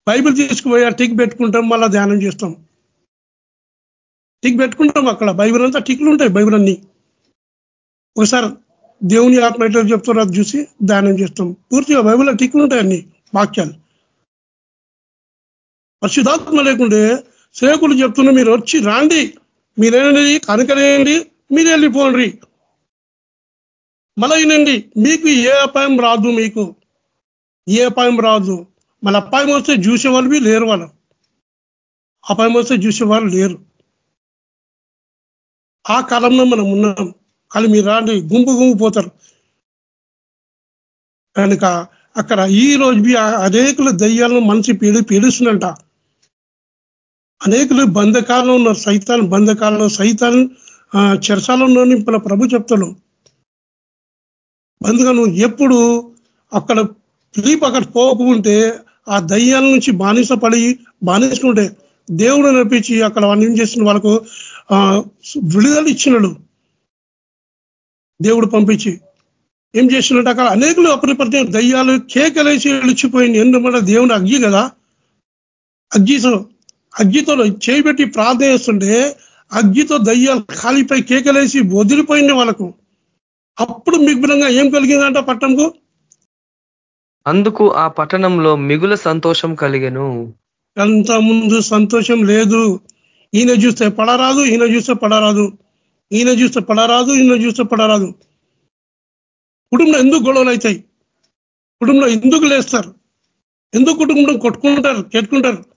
Speaker 4: బైబిల్ తీసుకుపోయి ఆ టిక్ పెట్టుకుంటాం మళ్ళా ధ్యానం చేస్తాం. టిక్ పెట్టుకుంటాం అక్కడ. బైబిల్ అంతా టిక్లు ఉంటాయి బైబిల్ అన్ని. ఒకసారి దేవుని ఆత్మ ఎట్లా చెప్తారో అది చూసి ధ్యానం చేస్తాం. పూర్తిగా బైబిల్లో టిక్కులు ఉంటాయి అన్ని వాక్యాలు. పరిశుధాత్మ లేకుంటే సేవకులు చెప్తున్న మీరు వచ్చి రాండి. మీరేనండి కనుకనేయండి మీరు వెళ్ళిపోండి. మళ్ళీ వినండి మీకు ఏ అపాయం రాదు మీకు. ఏ అపాయం రాదు. మళ్ళీ అపాయం వస్తే చూసే వాళ్ళు లేరు వాళ్ళు. అపాయం వస్తే చూసే వాళ్ళు లేరు. ఆ కాలంలో మనం ఉన్నాం. కానీ మీరు రాండి గుంపు గుంపు పోతారు. కనుక అక్కడ ఈ రోజు అనేకుల దయ్యాలను మనిషి పీడి పీడిస్తుందంట. అనేకులు బంధకాలంలో ఉన్నారు సైతాన్ బంధకాలంలో సైతాన్ చెరసాలలో మన ప్రభు చెప్తాడు బంధుగా నువ్వు ఎప్పుడు అక్కడ ఫిలిప్ అక్కడ పోకుంటే ఆ దయ్యాల నుంచి బానిస పడి బానిసుకుంటే దేవుడు నడిపించి అక్కడ వాళ్ళు ఏం చేసిన వాళ్ళకు విడుదల ఇచ్చినాడు. దేవుడు పంపించి ఏం చేసినట్టు అక్కడ అనేకులు అప్పటిపడితే దయ్యాలు కేకలేసి ఇచ్చిపోయింది ఎందుకంటే దేవుడు అగ్గి కదా. అగ్గిసో అగ్గితో చేయబెట్టి ప్రార్థన చేస్తుంటే అగ్గితో దయ్యాలు ఖాళీపై కేకలేసి వదిలిపోయింది వాళ్ళకు. అప్పుడు మిగులంగా ఏం కలిగిందంట పట్టణంకు?
Speaker 5: అందుకు ఆ పట్టణంలో మిగుల సంతోషం కలిగను.
Speaker 4: అంత ముందు సంతోషం లేదు. ఈయన చూస్తే పడరాదు ఈయన చూస్తే పడరాదు. ఈయన చూస్తే పడరాదు ఈయన చూస్తే పడరాదు. కుటుంబంలో ఎందుకు గొడవలు అవుతాయి? కుటుంబంలో ఎందుకు లేస్తారు? ఎందుకు కుటుంబం కొట్టుకుంటారు కెట్టుకుంటారు?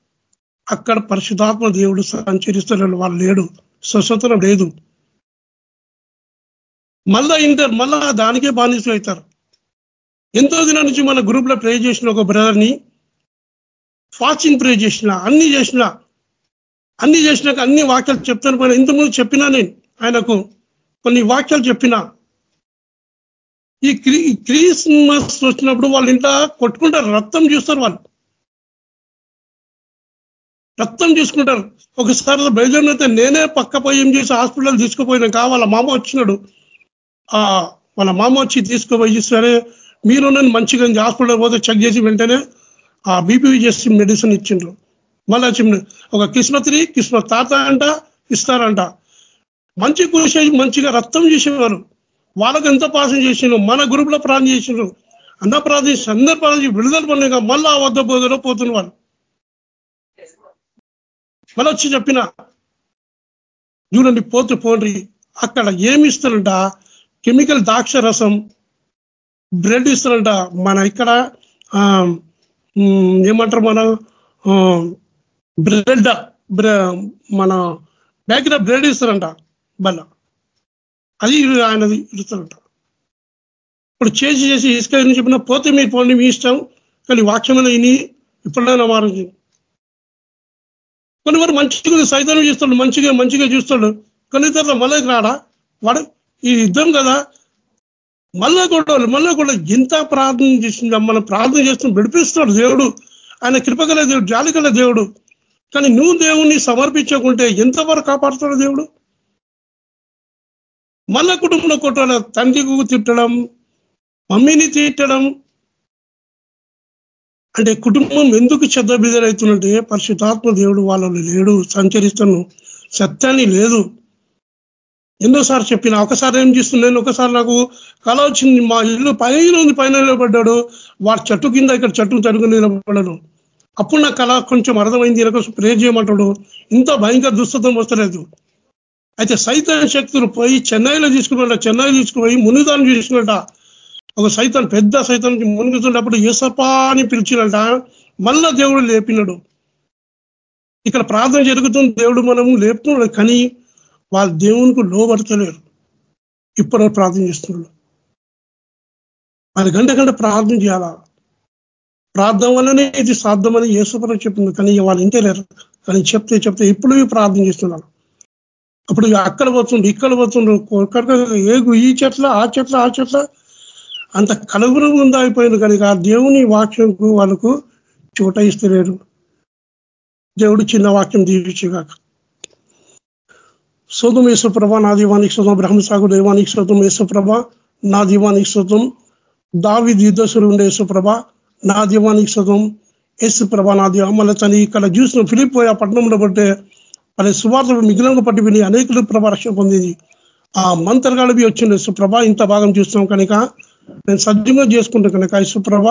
Speaker 4: అక్కడ పరిశుధాత్మ దేవుడు సంచరిస్తున్నాడు వాళ్ళు లేడు స్వస్వతనం లేదు. మళ్ళా ఇంటర్ మళ్ళా దానికే బానిసలు అవుతారు. ఎంతో దిన నుంచి మన గ్రూప్లో ప్రే చేసిన ఒక బ్రదర్ని ఫాస్టింగ్ ప్రే చేసిన అన్ని చేసిన అన్ని చేసినాక అన్ని వాక్యాలు చెప్తాను. పోయినా ఇంతకుముందు చెప్పినా నేను ఆయనకు కొన్ని వాక్యాలు చెప్పిన. ఈ క్రిస్మస్ వచ్చినప్పుడు వాళ్ళు ఇంట కొట్టుకుంటారు రక్తం చూస్తారు వాళ్ళు. రక్తం తీసుకుంటారు. ఒకసారి బయలుదేరినైతే నేనే పక్క పోయి ఏం చేసి హాస్పిటల్ తీసుకుపోయినాక వాళ్ళ మామ వచ్చినాడు. ఆ వాళ్ళ మామ వచ్చి తీసుకుపోయి సరే మీరు నన్ను మంచిగా హాస్పిటల్ పోతే చెక్ చేసి వెంటనే ఆ బీపీ చేసి మెడిసిన్ ఇచ్చిండ్రు. మళ్ళా చెప్పిన ఒక కిస్మత్రి కిస్మత్ తాత అంట ఇస్తారంట. మంచి కృషి మంచిగా రక్తం చేసేవారు. వాళ్ళకి ఎంత పాసం చేసిండ్రు? మన గ్రూప్లో ప్రార్థన చేసిండ్రు. అన్న ప్రార్థించి అందరు ప్రార్థించి విడుదల పడినాక మళ్ళా వద్ద బోధలో పోతున్నారు వాళ్ళు. మళ్ళీ వచ్చి చెప్పిన చూడండి పోతు పోండి అక్కడ ఏమి ఇస్తారంట? కెమికల్ ద్రాక్ష రసం బ్రెడ్ ఇస్తారంట. మన ఇక్కడ ఏమంటారు మన బ్రెడ్ మన బేకరీ బ్రెడ్ ఇస్తారంట బల్ల. అది ఆయనది ఇస్తారంట ఇప్పుడు చేసి చేసి ఇసుక చెప్పిన పోతే మీరు పోండి మీ ఇష్టం. కానీ వాక్యమైన ఇని ఇప్పుడైనా మారింది కొన్ని వారు మంచిగా సైతాన్ని చూస్తాడు మంచిగా మంచిగా చూస్తాడు. కొన్ని తర్వాత మళ్ళీ రాడా? వాడు ఈ యుద్ధం కదా. మళ్ళా కూడా మళ్ళా కూడా ఎంత ప్రార్థన చేసింది మనం ప్రార్థన చేస్తూ విడిపిస్తున్నాడు దేవుడు. ఆయన కృపగల దేవుడు జాలిగల దేవుడు. కానీ నువ్వు దేవుణ్ణి సమర్పించకుంటే ఎంతవరకు కాపాడుతాడు దేవుడు? మళ్ళా కుటుంబంలో కొట్టాల? తండ్రికి తిట్టడం మమ్మీని తిట్టడం అంటే కుటుంబం ఎందుకు చెద్ద బిదరవుతున్నట్టే పరిశుద్ధాత్మ దేవుడు వాళ్ళని లేడు సంచరిస్తాను సత్యాన్ని లేదు. ఎన్నోసారి చెప్పిన ఒకసారి ఏం చేస్తున్నాను ఒకసారి నాకు కళ వచ్చింది. మా ఇల్లు పైన ఉంది పైన నిలబడ్డాడు. వాడు చెట్టు కింద ఇక్కడ చెట్టు తడుగు నిలబడ్డాడు. అప్పుడు నా కళ కొంచెం అర్థమైంది కోసం ప్రే చేయమంటాడు. ఇంత భయంకర దుస్తత్వం వస్తలేదు. అయితే సైతాన్ శక్తులు పోయి చెన్నైలో తీసుకున్నట చెన్నై తీసుకుపోయి మునిదాన్ని తీసుకున్నట ఒక సైతం పెద్ద సైతానికి మునుగుతున్నప్పుడు ఏసపా అని పిలిచినట మళ్ళా దేవుడు లేపినాడు. ఇక్కడ ప్రార్థన జరుగుతుంది దేవుడు మనము లేపుతున్నాడు కానీ వాళ్ళ దేవునికి లోబడతలేరు. ఇప్పుడు ప్రార్థన చేస్తున్నాడు వాళ్ళ గంట గంట ప్రార్థన చేయాలా? ప్రార్థన వల్లనే ఇది సాధ్యమని యేసుపరం చెప్పింది కానీ వాళ్ళు ఇంటలేరు కానీ చెప్తే చెప్తే ఇప్పుడు ప్రార్థన చేస్తున్నారు. అప్పుడు అక్కడ పోతుండ్రు ఇక్కడ పోతుండ్రు ఏ ఈ చెట్ల ఆ చెట్ల ఆ చెట్ల అంత కలుగురు ఉందా కనుక ఆ దేవుని వాక్యంకు వాళ్ళకు చోట ఇస్తలేరు. దేవుడు చిన్న వాక్యం దీవించుగాక. శోతం యేసుప్రభ నా దీవానికి శోతం బ్రహ్మసాగు దైవానికి శోతం యేసుప్రభ నా దీవానికి శోతం దావి దిద్దసులు ఉండే యేసుప్రభ నా దీవానికి శోతం యేసుప్రభ నా దీవ మళ్ళీ తను ఇక్కడ చూసిన ఫిలిప్ పోయి ఆ పట్టణంలో పట్టే మరి సువార్త మిగిలిన పట్టి విని అనేకులు ప్రభ రక్షణ పొందింది. ఆ మంత్రగాడు బి యేసుప్రభ సుప్రభ ఇంత భాగం చూస్తున్నాం కనుక నేను సజ్జంగా చేసుకుంటాను కనుక. సుప్రభ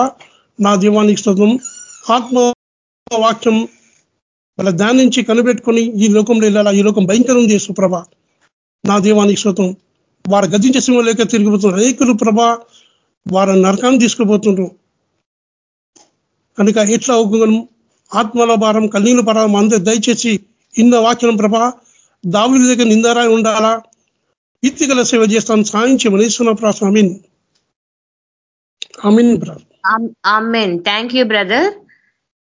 Speaker 4: నా దీవానికి స్తోత్రం. ఆత్మ వాక్యం వాళ్ళ దాని నుంచి కనిపెట్టుకొని ఈ లోకంలో వెళ్ళాలా? ఈ లోకం భయంకరం ఉంది సుప్రభ నా దీవానికి స్తోత్రం. వారు గతించే సింహం లేక తిరిగిపోతున్నారు. అనేకులు ప్రభ వారు నరకాన్ని తీసుకుపోతుండ్రు. కనుక ఎట్లా ఒప్పుకోగలం? ఆత్మల భారం కన్నీళ్ళ భారం అందరూ దయచేసి ఇన్న వాక్యం ప్రభ దావుల దగ్గర నిందారాయి ఉండాలా? ఇత్తిగల సేవ చేస్తాను సాయించి ఇస్తున్న ప్రాసం amen
Speaker 1: amen thank you brother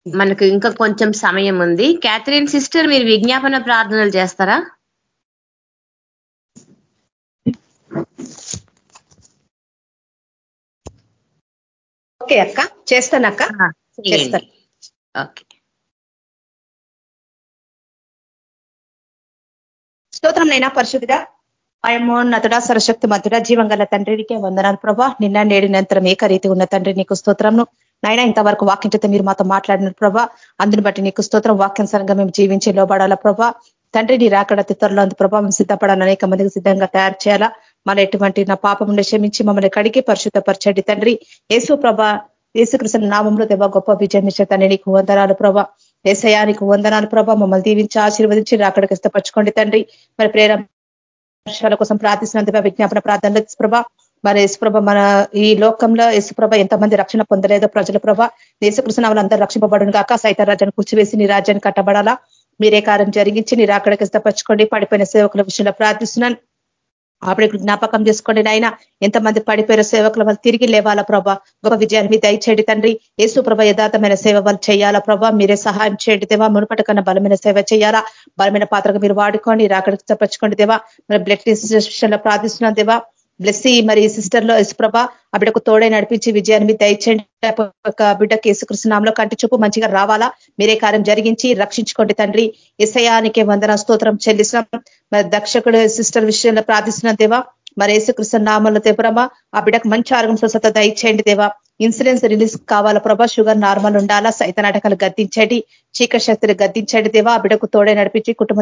Speaker 1: మనకు ఇంకా కొంచెం సమయం ఉంది. క్యాథరిన్ సిస్టర్ మీరు విజ్ఞాపన ప్రార్థనలు చేస్తారా?
Speaker 6: ఓకే అక్క. చేస్తానక్క చేస్తాను.
Speaker 1: ఓకే
Speaker 6: స్తోత్రం నైనా పరిశుద్ధిగా నతుడ సరశక్తి మధుడ జీవం గల తండ్రికి వందనాలు ప్రభా. నిన్న నేడు నిరంతరం ఏకరీతి ఉన్న తండ్రి నీకు స్తోత్రంను నైనా ఇంతవరకు వాక్యంతో మీరు మాతో మాట్లాడిన ప్రభా. అందుని బట్టి నీకు స్తోత్రం వాక్యానుసారంగా మేము జీవించి లోబడాలా ప్రభా. తండ్రి నీ రాకడ త్వరలో అంత ప్రభావం సిద్ధపడాలని అనేక మందికి సిద్ధంగా తయారు చేయాలా. మన ఎటువంటి నా పాపం క్షమించి మమ్మల్ని కడిగి పరిశుద్ధపరచండి తండ్రి. యేసు ప్రభ యేసుకృష్ణ నామంలో దేవ గొప్ప విజయం ఇచ్చే తండ్రి నీకు వందనాలు ప్రభా. ఏసయానికి వందనాలు ప్రభా. మమ్మల్ని దీవించి ఆశీర్వదించి రాకడికి ఇష్టపరచుకోండి తండ్రి. మరి ప్రేర విషయాల కోసం ప్రార్థిస్తున్నందుగా విజ్ఞాపన ప్రార్థనలు ప్రభ. మరి యేసుప్రభ మన ఈ లోకంలో యేసుప్రభ ఎంతమంది రక్షణ పొందలేదో ప్రజల ప్రభ. దేశకృష్ణ వాళ్ళందరూ రక్షింపబడును కాక సైత రాజ్యాన్ని కూర్చివేసి నీ రాజ్యాన్ని కట్టబడాలా. మీరే కార్యం జరిగించి నీరు అక్కడికి సిద్ధపరచుకోండి పడిపోయిన సేవకుల విషయంలో ప్రార్థిస్తున్నాను. అప్పుడు జ్ఞాపకం చేసుకోండి నాయన. ఎంతమంది పడిపోయిన సేవకుల వాళ్ళు తిరిగి లేవాలా ప్రభా. గొప్ప విజయాన్ని మీ దయచేయండి తండ్రి. ఏసు ప్రభ యథార్థమైన సేవ వాళ్ళు చేయాలా ప్రభా. మీరే సహాయం చేయండి దేవా. మునుపటి కన్నా బలమైన సేవ చేయాలా. బలమైన పాత్రగా మీరు వాడుకోండి. రాకడికి తప్పించుకోండి దేవా. మన బ్లడ్ విషయంలో ప్రార్థిస్తున్నాం దేవా. బ్లెస్సి మరి సిస్టర్లో యశుప్రభ ఆ బిడ్డకు తోడే నడిపించి విజయాన్ని మీ దయచేయండి బిడ్డ యేసుకృష్ణంలో కంటి చూపు మంచిగా రావాలా? మీరే కార్యం జరిగించి రక్షించుకోండి తండ్రి. ఇసయానికి వందన స్తోత్రం చెల్లిస్తున్నాం. మరి దక్షకుడు సిస్టర్ విషయంలో ప్రార్థిస్తున్న దేవా. మరి యేసుకృష్ణ నామంలో దేవరమా ఆ బిడ్డకు మంచి ఆరోగ్యం స్వస్థత దయచేయండి దేవా. ఇన్సూరెన్స్ రిలీజ్ కావాలా ప్రభా? షుగర్ నార్మల్ ఉండాలా? సైత నాటకాలు గద్దించండి. చీకటి శక్తులు గద్దించండి దేవా. ఆ బిడ్డకు తోడే నడిపించి కుటుంబ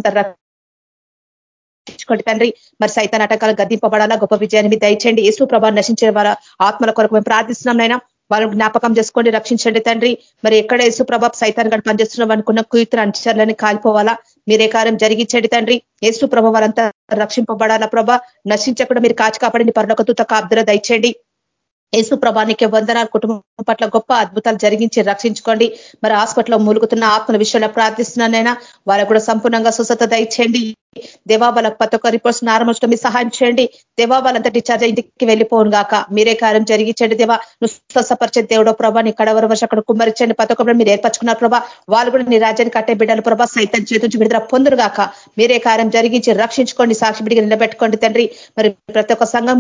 Speaker 6: రక్షించుకోండి తండ్రి. మరి సైత నాటకాలు గద్దింపబడాలా? గొప్ప విజయాన్ని దయచేయండి. యేసు ప్రభావం నశించే వారి ఆత్మల కొరకు మేము ప్రార్థిస్తున్నాం వాళ్ళని జ్ఞాపకం చేసుకోండి రక్షించండి తండ్రి. మరి ఎక్కడ యేసు ప్రభా సైతాన్ గడు పనిచేస్తున్నాం అనుకున్న కుయుత్ర అంచర్లని కాలిపోవాలా? మీరే కార్యం జరిగించండి తండ్రి. యేసు ప్రభ వాళ్ళంతా రక్షింపబడాలా ప్రభ? నశించకుండా మీరు కాచి కాపాడండి. పర్లోక తూత కాబ్దుల దయచేయండి. యేసు ప్రభానికి వందనాలు. కుటుంబం పట్ల గొప్ప అద్భుతాలు జరిగించి రక్షించుకోండి. మరి హాస్పిటల్లో మూలుగుతున్న ఆత్మల విషయంలో ప్రార్థిస్తున్నానైనా వాళ్ళకు కూడా సంపూర్ణంగా స్వస్థత దయచేయండి. దేవా వాళ్ళకి ప్రతి ఒక్క రిపోర్ట్స్ నారంభించడం మీరు సహాయం చేయండి. దేవా వాళ్ళంతా డిశ్చార్జ్ ఇంటికి వెళ్ళిపోను గాక. మీరే కార్యం జరిగించండి దేవా. నువ్వు స్వసపరిచే దేవుడో ప్రభా. నీ కడవర వర్ష అక్కడ కుమ్మరించండి. ప్రతి ఒక్కరు మీరు ఏర్పరచుకున్నారు ప్రభా. వాళ్ళు కూడా నీ రాజ్యాన్ని కట్టే బిడ్డలు ప్రభా. సైతం చేతుంచి విడుదల పొందురు గాక. మీరే కార్యం జరిగించి రక్షించుకోండి. సాక్షి బిడిగా నిలబెట్టుకోండి తండ్రి. మరి ప్రతి ఒక్క సంఘం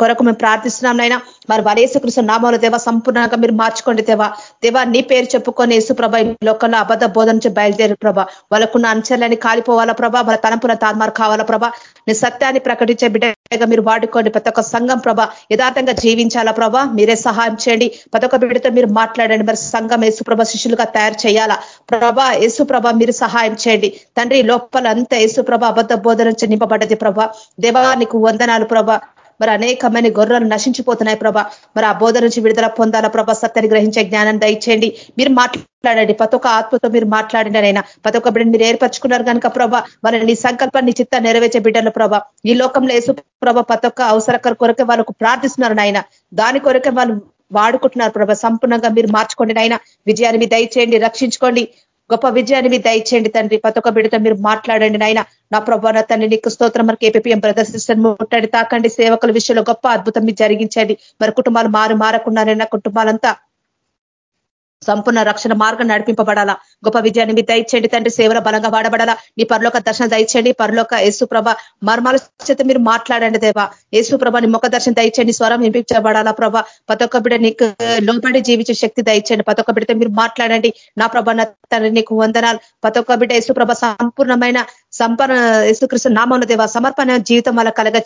Speaker 6: కొరకు మేము ప్రార్థిస్తున్నాం నైనా మరి వరేసుకృష్ణ నామాలు దేవా సంపూర్ణంగా మీరు మార్చుకోండి దేవా. దేవా నీ పేరు చెప్పుకొని యేసు ప్రభా ఈ లోకంలో అబద్ధ బోధన నుంచి బయలుదేరు ప్రభా. వాళ్ళకున్న అంచర్లని కాలిపోవాలా ప్రభా. తలంపుల తాత్మారు కావాలా ప్రభా? నీ సత్యాన్ని ప్రకటించే బిడ్డగా మీరు వాడుకోండి. ప్రతి ఒక్క సంఘం ప్రభ యథార్థంగా జీవించాలా ప్రభా? మీరే సహాయం చేయండి. ప్రతి ఒక్క బిడ్డతో మీరు మాట్లాడండి. మరి సంఘం యేసుప్రభ శిష్యులుగా తయారు చేయాలా? ప్రభా యేసుప్రభ మీరు సహాయం చేయండి. తండ్రి లోపల అంతా యేసుప్రభ అబద్ధ బోధన నుంచి నింపబడ్డది ప్రభా. దేవానికి వందనాలు ప్రభా. మరి అనేకమైన గొర్రెలు నశించిపోతున్నాయి ప్రభా. మరి ఆ బోధ నుంచి విడుదల పొందాలా ప్రభా సత్యాన్ని గ్రహించే జ్ఞానం దయచేయండి. మీరు మాట్లాడండి. ప్రతి ఒక్క ఆత్మతో మీరు మాట్లాడండి అయినా ప్రతి ఒక్క మీరు ఏర్పరచుకున్నారు కనుక ప్రభా వాళ్ళని నీ సంకల్పాన్ని చిత్త నెరవేర్చే బిడ్డలు ప్రభా. ఈ లోకంలో వేసు ప్రభ ప్రతి ఒక్క అవసరకర కొరకే వాళ్ళకు ప్రార్థిస్తున్నారు నాయన. దాని కొరకే వాళ్ళు వాడుకుంటున్నారు ప్రభా. సంపూర్ణంగా మీరు మార్చుకోండి నాయన. విజయాన్ని మీ దయచేయండి రక్షించుకోండి. గొప్ప విజయాన్ని మీరు దయచేయండి తండ్రి. ప్రతి ఒక్క బిడ్డతో మీరు మాట్లాడండి నాయన. నా ప్రభా నా తండ్రి నీకు స్తోత్రం. మరి కేపీఎం బ్రదర్ సిస్టర్ ముట్టండి తాకండి. సేవకుల విషయంలో గొప్ప అద్భుతం మీరు జరిగించండి. మరి కుటుంబాలు మారు మారకుండానైనా కుటుంబాలంతా సంపూర్ణ రక్షణ మార్గం నడిపింపబడాలా? గొప్ప విజయాన్ని మీరు దయచేయండి తండ్రి సేవల బలంగా వాడబడాలా? నీ పరలోక దర్శనం దయచేయండి పరలోక యేసుప్రభ మర్మాల చేత మీరు మాట్లాడండి దేవా. యేసుప్రభ నీ ముఖ దర్శనం దయచేయండి స్వరం వినిపించబడాలా ప్రభ? పతొక్క ఒక్క బిడ్డ నీకు లోపడి జీవించే శక్తి దయచేయండి. పతొక్క బిడ్డతో మీరు మాట్లాడండి. నా ప్రభ నా తండ్రి నీకు వందనాలు. పతొక్క బిడ్డ యేసుప్రభ సంపూర్ణమైన సంపన్న యేసుకృష్ణ నామన దేవ సమర్పణ జీవితం వాళ్ళ కలగ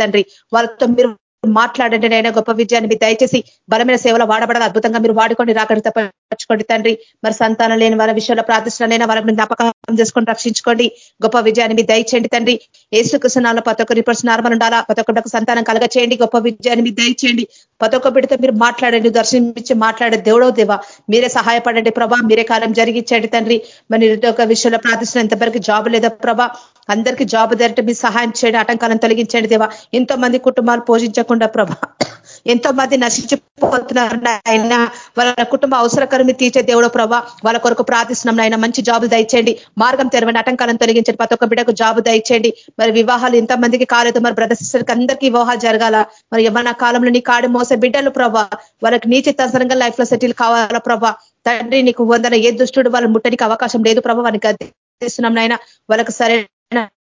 Speaker 6: తండ్రి. వాళ్ళతో మీరు మాట్లాడండి నైనా గొప్ప విజయాన్ని మీరు దయచేసి బలమైన సేవలో వాడబడాలి. అద్భుతంగా మీరు వాడుకొని రాకడితో పరచుకోండి తండ్రి. మరి సంతానం లేని వాళ్ళ విషయంలో ప్రార్థిస్తున్నైనా వాళ్ళని జ్ఞాపకం చేసుకొని రక్షించుకోండి. గొప్ప విజయాన్ని మీరు దయచేయండి తండ్రి. ఏసుకృష్ణాల్లో ప్రతి ఒక్కరి పర్సన్ నార్మల్ ఉండాలా? ప్రతి సంతానం కలగ చేయండి గొప్ప విజయాన్ని మీరు దయచేయండి. పతొక్క బిడితో బిడ్డతో మీరు మాట్లాడండి దర్శనమిచ్చి మాట్లాడే దేవుడో దేవా మీరే సహాయపడండి ప్రభా. మీరే కాలం జరిగించండి తండ్రి. మరి నిరుద్యోగ విషయంలో ప్రార్థిస్తున్న ఎంతవరకు జాబ్ లేదా ప్రభా? అందరికీ జాబ్ దరట మీ సహాయం చేయండి ఆటంకాలను తొలగించండి దేవా. ఎంతో మంది కుటుంబాలు పోషించకుండా ప్రభా ఎంతో మంది నశించిపోతున్నారు ఆయన వాళ్ళ కుటుంబ అవసరకరం తీర్చే దేవుడు ప్రభా వాళ్ళ కొరకు ప్రార్థిస్తున్నాం ఆయన మంచి జాబులు దయచేయండి. మార్గం తెరవండి ఆటంకాలను తొలగించండి. ప్రతి ఒక్క బిడ్డకు జాబు దయచేయండి. మరి వివాహాలు ఎంతమందికి కాలేదు. మరి బ్రదర్ సిస్టర్కి అందరికీ వివాహాలు జరగాల. మరి ఏమన్నా కాలంలో నీ కాడి మోసే బిడ్డలు ప్రభా వాళ్ళకి నీ చిత్తాసరంగా లైఫ్లో సెటిల్ కావాలా ప్రభా. తండ్రి నీకు వందన ఏ దుష్టుడు వాళ్ళు ముట్టడానికి అవకాశం లేదు ప్రభా. వారికి అర్థిస్తున్నాం నాయన. వాళ్ళకి సరైన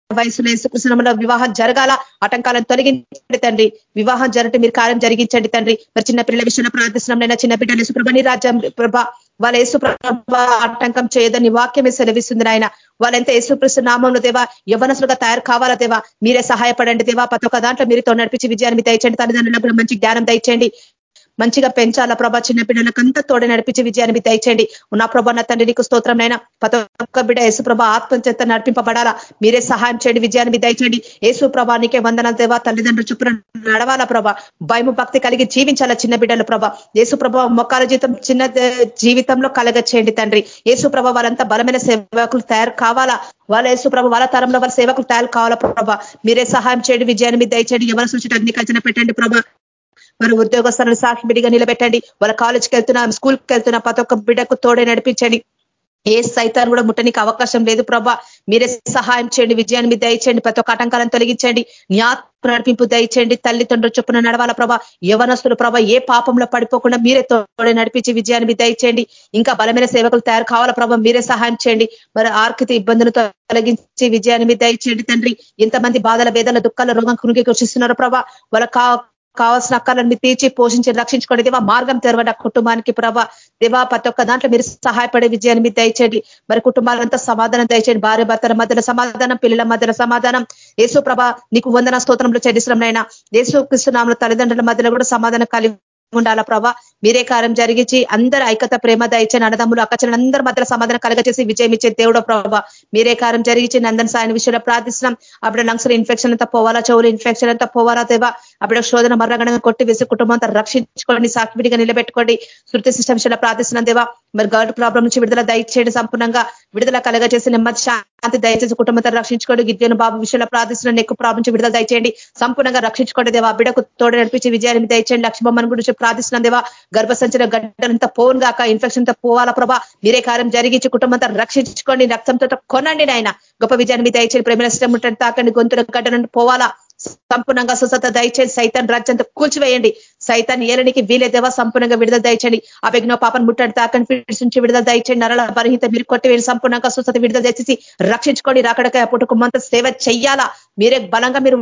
Speaker 6: వయసులో యేసుకృష్ణంలో వివాహం జరగాల ఆటంకాలను తొలగించండి తండ్రి. వివాహం జరగటం మీరు కార్యం జరిగించండి తండ్రి. మరి చిన్న పిల్లల విషయంలో ప్రార్థిస్తున్నాం చిన్న బిడ్డలు యేసుప్రభని రాజ్యం ప్రభ వాళ్ళ యేసుప్రభ ఆటంకం చేయదని వాక్యమే సెలవిస్తుంది ఆయన వాళ్ళెంత యేసుకృష్ణ నామంలో దేవా యవనసులుగా తయారు కావాలా దేవా? మీరే సహాయపడండి దేవా. ప్రతి ఒక్క దాంట్లో మీరుతో నడిపించి విజయాన్ని దయచండి తల్లిదండ్రులకు మంచి జ్ఞానం దయచండి మంచిగా పెంచాలా ప్రభా చిన్న బిడ్డలకంతా తోడ నడిపించి విజయాన్ని దయచేయండి. ఉన్న ప్రభా నా తండ్రి నీకు స్తోత్రంనైనా ప్రతి ఒక్క బిడ్డ యేసుప్రభ ఆత్మ చేత నడిపింపబడాలా. మీరే సహాయం చేయండి విజయాన్ని దయచేయండి. యేసు ప్రభా నీకే వందనాలు దేవా. తల్లిదండ్రులు చొప్పున నడవాలా ప్రభా. భయము భక్తి కలిగి జీవించాలా చిన్న బిడ్డలు ప్రభా. యేసు ప్రభా మొక్కల జీవితం చిన్న జీవితంలో కలగ చేయండి తండ్రి. యేసు ప్రభ వాళ్ళంతా బలమైన సేవకులు తయారు కావాలా? వాళ్ళ యేసు ప్రభ వాళ్ళ తరంలో వాళ్ళ సేవకులు తయారు కావాలా ప్రభా? మీరే సహాయం చేయండి విజయాన్ని దయచేయండి. ఎవరు సూచి అగ్నికల్చన పెట్టండి ప్రభా. మరి ఉద్యోగస్తులను సాక్షి బిడిగా నిలబెట్టండి. వాళ్ళ కాలేజ్కి వెళ్తున్నా స్కూల్కి వెళ్తున్నా ప్రతి ఒక్క బిడ్డకు తోడే నడిపించండి. ఏ సైతాన్ని కూడా ముట్టనికి అవకాశం లేదు ప్రభా. మీరే సహాయం చేయండి విజయాన్ని మీద దయచేయండి ప్రతి ఒక్క ఆటంకాలను తొలగించండి. జ్ఞాపక నడిపింపు దయచేయండి తల్లిదండ్రులు చొప్పున నడవాల ప్రభా. యవనస్తులు ప్రభా ఏ పాపంలో పడిపోకుండా మీరే తోడే నడిపించి విజయాన్ని మీద దయచేయండి. ఇంకా బలమైన సేవకులు తయారు కావాల ప్రభా మీరే సహాయం చేయండి. మరి ఆర్థిక ఇబ్బందులు తొలగించి విజయాన్ని మీద దయచేయండి తండ్రి. ఇంతమంది బాధల వేదల దుఃఖాల రోగం కునికి కృషిస్తున్నారు ప్రభా. వాళ్ళ కావాల్సిన అక్కలన్నీ తీర్చి పోషించి రక్షించుకోండి. దేవా మార్గం తెరవండి ఆ కుటుంబానికి ప్రభా దేవా ప్రతి ఒక్క దాంట్లో మీరు సహాయపడే విజయాన్ని మీరు దయచేయండి. మరి కుటుంబాలంతా సమాధానం దయచేయండి. భార్య భర్తల మధ్యలో సమాధానం పిల్లల మధ్యలో సమాధానం. యేసు ప్రభ నీకు వందన స్తోత్రంలో చెల్లిస్తున్నాం యేసు కృష్ణనామల తల్లిదండ్రుల మధ్యలో కూడా సమాధానం కలిగి ఉండాలా ప్రభా మీరే కారం జరిగించి అందరు ఐకత ప్రేమ దయచని అన్నదమ్ములు అక్కచని అందరి మధ్యలో సమాధానం కలగచేసి విజయం ఇచ్చే దేవుడు ప్రభావ మీరే కారం జరిగించి నందన్ సాయన విషయంలో ప్రార్థిస్తున్నాం. అప్పుడు లంగ్స్ ఇన్ఫెక్షన్ అంతా పోవాలా చెవులు ఇన్ఫెక్షన్ అంతా పోవాలా దేవా? అప్పుడు శోధన మరణంగా కొట్టి వేసి కుటుంబం అంతా రక్షించుకోండి సాక్షిడిగా నిలబెట్టుకోండి. శృతి సిస్టమ్ విషయంలో ప్రార్థిస్తున్నాం దేవా. మరి గర్డ్ ప్రాబ్లం నుంచి విడుదల దయచేయండి సంపూర్ణంగా. విడుదల కలగచేసి నెమ్మది అంత దయచేసి కుటుంబంతో రక్షించుకోండి. గిద్యను బాబు విషయంలో ప్రార్థిస్తున్న ఎక్కువ ప్రాబ్లం విడుదల దయచేయండి. సంపూర్ణంగా రక్షించుకోండి దేవా. బిడకు తోడు నడిపించి విజయాన్ని దయచేయండి. లక్ష్మమ్మని గురించి ప్రార్థిస్తున్నాం దేవా. గర్భసంచన గడ్డలంతా పోను గాక ఇన్ఫెక్షన్తో పోవాలా ప్రభా. మీరే కార్యం జరిగించి కుటుంబంతో రక్షించుకోండి. రక్తంతో కొనండి నాయన. గొప్ప విజయాన్ని మీద దయచేయండి. ప్రేమ ఇష్టం ఉంటుంది తాకండి. గొంతుల గడ్డ నుండి పోవాలా. సంపూర్ణంగా స్వస్థత దయచేసి సైతాన్ రాజ్యంత కూల్చివేయండి. సైతాన్ ఏలనికి వీలేదేవా సంపూర్ణంగా విడుదల దయచండి ఆ పాపను ముట్టడి తాకండి నుంచి విడుదల దయచండి నరల బలహీత మీరు కొట్టివేయండి. సంపూర్ణంగా స్వస్థత విడుదల దయచేసి రక్షించుకోండి. రాకడక పుట్టుకుమంత సేవ చెయ్యాలా? మీరే బలంగా మీరు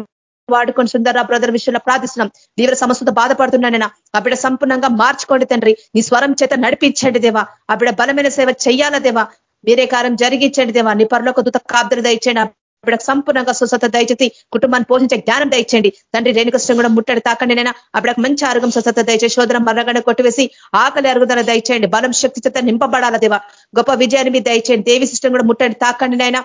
Speaker 6: వాడుకొని సుందర బ్రదర్ విషయంలో ప్రార్థిస్తున్నాం. తీవ్ర సమస్యతో బాధపడుతున్నానైనా ఆ బిడ సంపూర్ణంగా మార్చుకోండి తండ్రి. నీ స్వరం చేత నడిపించండి దేవా. ఆ బిడ బలమైన సేవ చెయ్యాలా దేవా? మీరే కార్యం జరిగించండి దేవా. నీ పరలోక దూత కాబ్దలు దయచేయండి. అప్పుడు సంపూర్ణంగా స్వస్థత దయచేసి కుటుంబాన్ని పోషించే జ్ఞానం దయచేయండి. తండ్రి రేణుకృష్ణ కూడా ముట్టడి తాకండి నైనా అప్పుడు మంచి ఆరోగ్యం స్వస్థత దయచేసి శోధన మరగడ కొట్టివేసి ఆకలి అరుగుదల దయచేయండి. బలం శక్తి చేత నింపబడాల దేవా. గొప్ప విజయాన్ని మీద దయచేయండి. దేవి సిస్టమ్ కూడా ముట్టడి తాకండి నైనా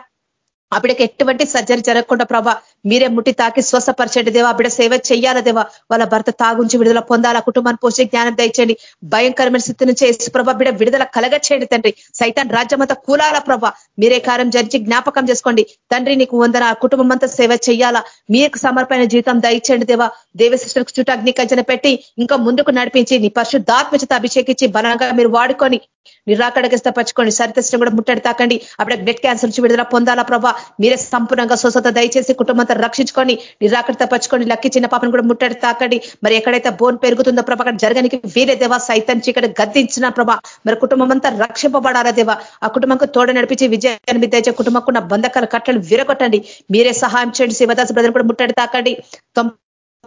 Speaker 6: అప్పుడకి ఎటువంటి సర్జరీ జరగకుండా ప్రభా మీరే ముట్టి తాకి స్వస్థపరచండి దేవా బిడ సేవ చెయ్యాల దేవా? వాళ్ళ భర్త తాగుంచి విడుదల పొందాలా? కుటుంబాన్ని పోషే జ్ఞానం దయచేయండి. భయంకరమైన స్థితి నుంచి వేసి ప్రభా బిడ విడుదల కలగచ్చేయండి తండ్రి. సైతాన్ రాజ్యమంతా కూలాల ప్రభా. మీరే కార్యం జరిచి జ్ఞాపకం చేసుకోండి. తండ్రి నీకు వందన కుటుంబం అంతా సేవ చెయ్యాలా మీకు సమర్పణ జీవితం దయచేయండి దేవా. దేవశిష్యులకు చుట్టూ అగ్ని పెట్టి ఇంకా ముందుకు నడిపించి నీ పరిశుద్ధాత్మచత అభిషేకించి బలంగా మీరు వాడుకొని నిరాకడగిస్తపరచుకోండి సరితష్టం కూడా ముట్టడి తాకండి. అప్పుడే బ్లడ్ క్యాన్సర్ నుంచి విడుదల పొందాలా ప్రభా? మీరే సంపూర్ణంగా స్వస్థత దయచేసి కుటుంబంతో రక్షించుకొని నిరాకరిత పరచుకొని లక్కి చిన్న పాపను కూడా ముట్టడి తాకండి. మరి ఎక్కడైతే బోన్ పెరుగుతుందో ప్రభా అక్కడ జరగనికి వీరే దేవా సైతం చీకటి గద్దించిన ప్రభా మరి కుటుంబం అంతా దేవా? ఆ కుటుంబంకు తోడ నడిపించి విజయాన్ని దయచే కుటుంబంకున్న బంధకాల కట్టలు విరగొట్టండి. మీరే సహాయం చేయండి శివదాస్ బ్రదర్ కూడా ముట్టడి తాకండి.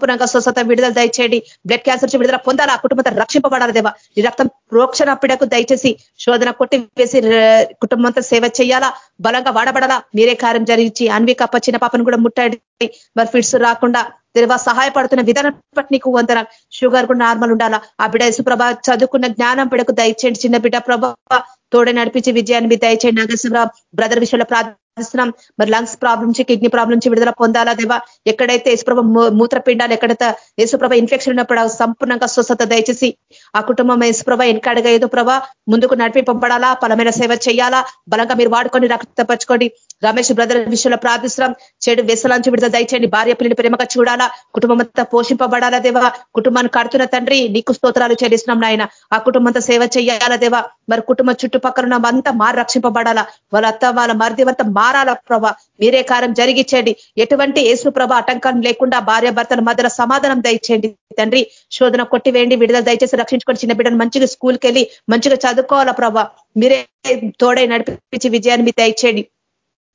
Speaker 6: సంపూర్ణంగా స్వస్థత విడుదల దయచేయండి. బ్లడ్ క్యాన్సర్ నుంచి విడుదల పొందాలా? కుటుంబంతో రక్షింపబడాలి దేవా? ఈ రక్తం ప్రోక్షణ పిడకు దయచేసి శోధన కొట్టి వేసి కుటుంబంతో సేవ చేయాలా? బలంగా వాడబడాలా? మీరే కార్యం జరిగించి అన్విక చిన్న పాపను కూడా ముట్టాడి. మరి ఫిట్స్ రాకుండా దేవా సహాయపడుతున్న విధానం బట్టి నీకు వంతన షుగర్ కూడా నార్మల్ ఉండాలా? ఆ బిడ్డ యశుప్రభ చదువుకున్న జ్ఞానం బిడకు దయచేయండి. చిన్న బిడ్డ ప్రభ తోడే నడిపించి విజయాన్ని మీ దయచేయండి. నాగేశ్వరరావు బ్రదర్ విషయంలో ప్రార్థిస్తున్నాం మరి లంగ్స్ ప్రాబ్లం నుంచి కిడ్నీ ప్రాబ్లం నుంచి విడుదల పొందాలా దేవా? ఎక్కడైతే యేసుప్రభ మూత్రపిండాలు ఎక్కడైతే యేసుప్రభ ఇన్ఫెక్షన్ ఉన్నప్పుడు సంపూర్ణంగా స్వస్థత దయచేసి ఆ కుటుంబం యేసుప్రభ వెనకాడగా ఏదో ప్రభ ముందుకు నడిపింపబడాలా? బలమైన సేవ చేయాలా? బలంగా మీరు వాడుకొని రక్తపరచుకోండి రమేష్ బ్రదర్ విషయంలో ప్రార్థిస్తున్నాం. చెడు వ్యసలాంచి విడుదల దయచేయండి. భార్య పిల్లని ప్రేమగా చూడాలా? కుటుంబం అంతా పోషింపబడాలా దేవా? కుటుంబాన్ని కడుతున్న తండ్రి నీకు స్తోత్రాలు చెల్లిస్తున్నాం నాయన. ఆ కుటుంబంతో సేవ చేయాలా దేవా? మరి కుటుంబ చుట్టుపక్కల ఉన్న అంతా మారి రక్షింపబడాలా? వాళ్ళ అత్త వాళ్ళ మరిది మారాల ప్రభా? మీరే కార్యం జరిగించండి ఎటువంటి యేసు ప్రభ ఆటంకం లేకుండా భార్య భర్తల మధ్యలో సమాధానం దయచేయండి తండ్రి. శోధన కొట్టివేయండి విడుదల దయచేసి రక్షించుకొని చిన్న బిడ్డను మంచిగా స్కూల్కి వెళ్ళి మంచిగా చదువుకోవాలా ప్రభా? మీరే తోడై నడిపించి విజయాన్ని మీ దయచేయండి.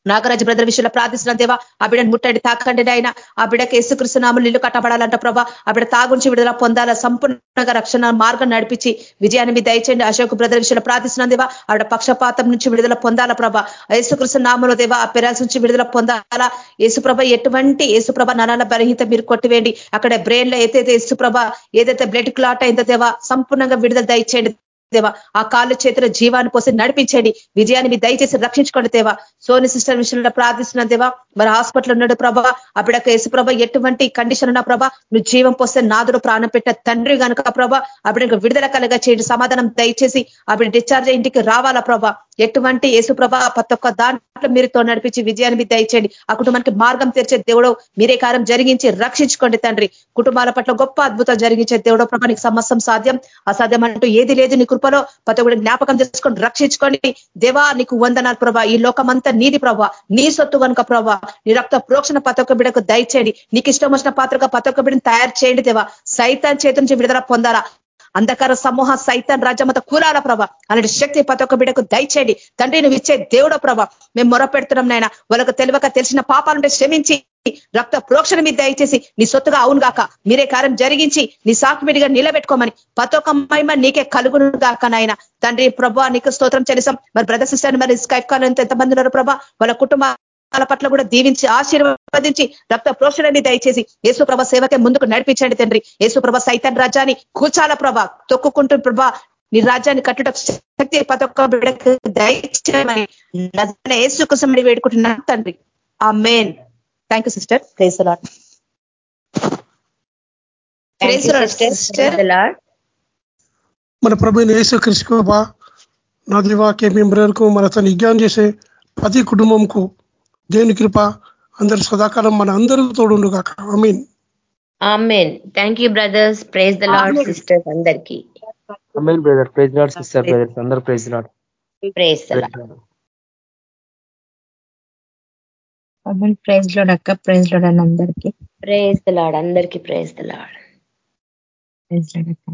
Speaker 6: నాగరాజు బ్రదర్ విషయంలో ప్రార్థిస్తున్న దేవా. ఆ బిడ్డను ముట్టండి తాకండి ఆయన ఆ బిడ్డకి యేసుకృష్ణనామలు ఇల్లు కట్టబడాలంట ప్రభా. ఆ బిడ్డ తాగుంచి విడుదల పొందాల సంపూర్ణంగా రక్షణ మార్గం నడిపించి విజయాన్ని మీ దయచేయండి అశోక్ బ్రదర్ విషయంలో ప్రార్థిస్తున్న దేవా. ఆవిడ పక్షపాతం నుంచి విడుదల పొందాల ప్రభా. యేసుకృష్ణ నామలో దేవా ఆ పెరాల్స్ నుంచి విడుదల పొందాలా. యేసుప్రభ ఎటువంటి యేసుప్రభ నరాల బలహీత మీరు కొట్టివేయండి. అక్కడ బ్రెయిన్లో ఏదైతే యేసుప్రభ ఏదైతే బ్లడ్ క్లాట్ అయిందో దేవా సంపూర్ణంగా విడుదల దయచేయండి దేవా ఆ కాళ్ళు చేతుల జీవాన్ని పోసి నడిపించండి విజయాన్ని మీ దయచేసి రక్షించుకోండి దేవా. సోని సిస్టర్ విషయంలో ప్రార్థిస్తున్న దేవా. మరి హాస్పిటల్ ఉన్నాడు ప్రభా. అప్పుడక యేసు ప్రభ ఎటువంటి కండిషన్ ఉన్న ప్రభా నువ్వు జీవం పోస్తే నాదుడు ప్రాణం పెట్టిన తండ్రి కనుక ప్రభా అప్పుడు విడుదల కలగా చేయండి. సమాధానం దయచేసి అప్పుడు డిశ్చార్జ్ ఇంటికి రావాలా ప్రభా. ఎటువంటి యేసుప్రభ ప్రతి ఒక్క దాంట్లో మీరుతో నడిపించి విజయాన్ని దయచేయండి. ఆ కుటుంబానికి మార్గం తెరిచే దేవుడు మీరే కార్యం జరిగించి రక్షించుకోండి తండ్రి. కుటుంబాల పట్ల గొప్ప అద్భుతం జరిగించే దేవుడో ప్రభానికి నీకు సమస్తం సాధ్యం. అసాధ్యం అంటూ ఏది లేదు నీ కృపలో. ప్రతి ఒక్కటి జ్ఞాపకం చేసుకొని రక్షించుకోండి. దేవా నీకు వందనాలు ప్రభా. ఈ లోకమంతా నీది ప్రభా. నీ సొత్తు కనుక ప్రభా. నీ రక్త ప్రోక్షణ పతొక్క బిడకు దయచేయండి. నీకు ఇష్టం వచ్చిన పాత్రగా పతొక్క బిడ్డను తయారు చేయండి దేవా. సైతాన్ చేతి నుంచి విడుదల పొందాలా? అంధకార సమూహ సైతాన్ రాజమత కూలాల ప్రభ అలాంటి శక్తి ప్రతి ఒక్క బిడకు దయచేయండి. తండ్రి నువ్వు ఇచ్చే దేవుడో ప్రభ మేము మొరపెడుతున్నాం నాయన. వాళ్ళకు తెలియక తెలిసిన పాపాలంటే శ్రమించి రక్త ప్రోక్షణ మీద దయచేసి నీ సొత్తుగా అవును గాక. మీరే కార్యం జరిగించి నీ సాకుమిడిగా నిలబెట్టుకోమని ప్రతి ఒక్క మహిమ నీకే కలుగును గాక నాయన. తండ్రి ప్రభా నీకు స్తోత్రం చెల్లిసాం మరి బ్రదర్ సిస్టర్ మరి స్కైప్ కాల్ ఎంతమంది ఉన్నారు ప్రభా? వాళ్ళ కుటుంబ వాళ్ళ పట్ల కూడా దీవించి ఆశీర్వదించి రక్త ప్రోషణని దయచేసి యేసుప్రభ సేవకే ముందుకు నడిపించండి తండ్రి. యేసుప్రభ సైతాన్ రాజ్యాన్ని కూర్చాల ప్రభ తొక్కుకుంటూ ప్రభా నీ రాజ్యాన్ని కట్టుట శక్తి ప్రతి ఒక్క బిడ్డకు దయచేయమని యేసు కోసం వేడుకుంటున్నా తండ్రి. Amen thank you sister. Praise
Speaker 4: మన ప్రభు యేసు కృష్ణ నా దివాకే మెంబర్కు మన తను విజ్ఞానం చేసే ప్రతి కుటుంబంకు దేవుని కృప? అందరు సదాకాలం మన అందరూ తోడుండు కాక
Speaker 1: amen amen thank you brothers praise the lord sisters అందరికి.
Speaker 5: Amen brother praise lord sister brothers అందరూ praise lord
Speaker 1: praise
Speaker 2: praise lord అక్క. ప్రైజ్ లోడ్ అని అందరికీ.
Speaker 1: ప్రేజ్ ద లాడ్ అందరికీ praise the lord
Speaker 2: praise lord అక్క.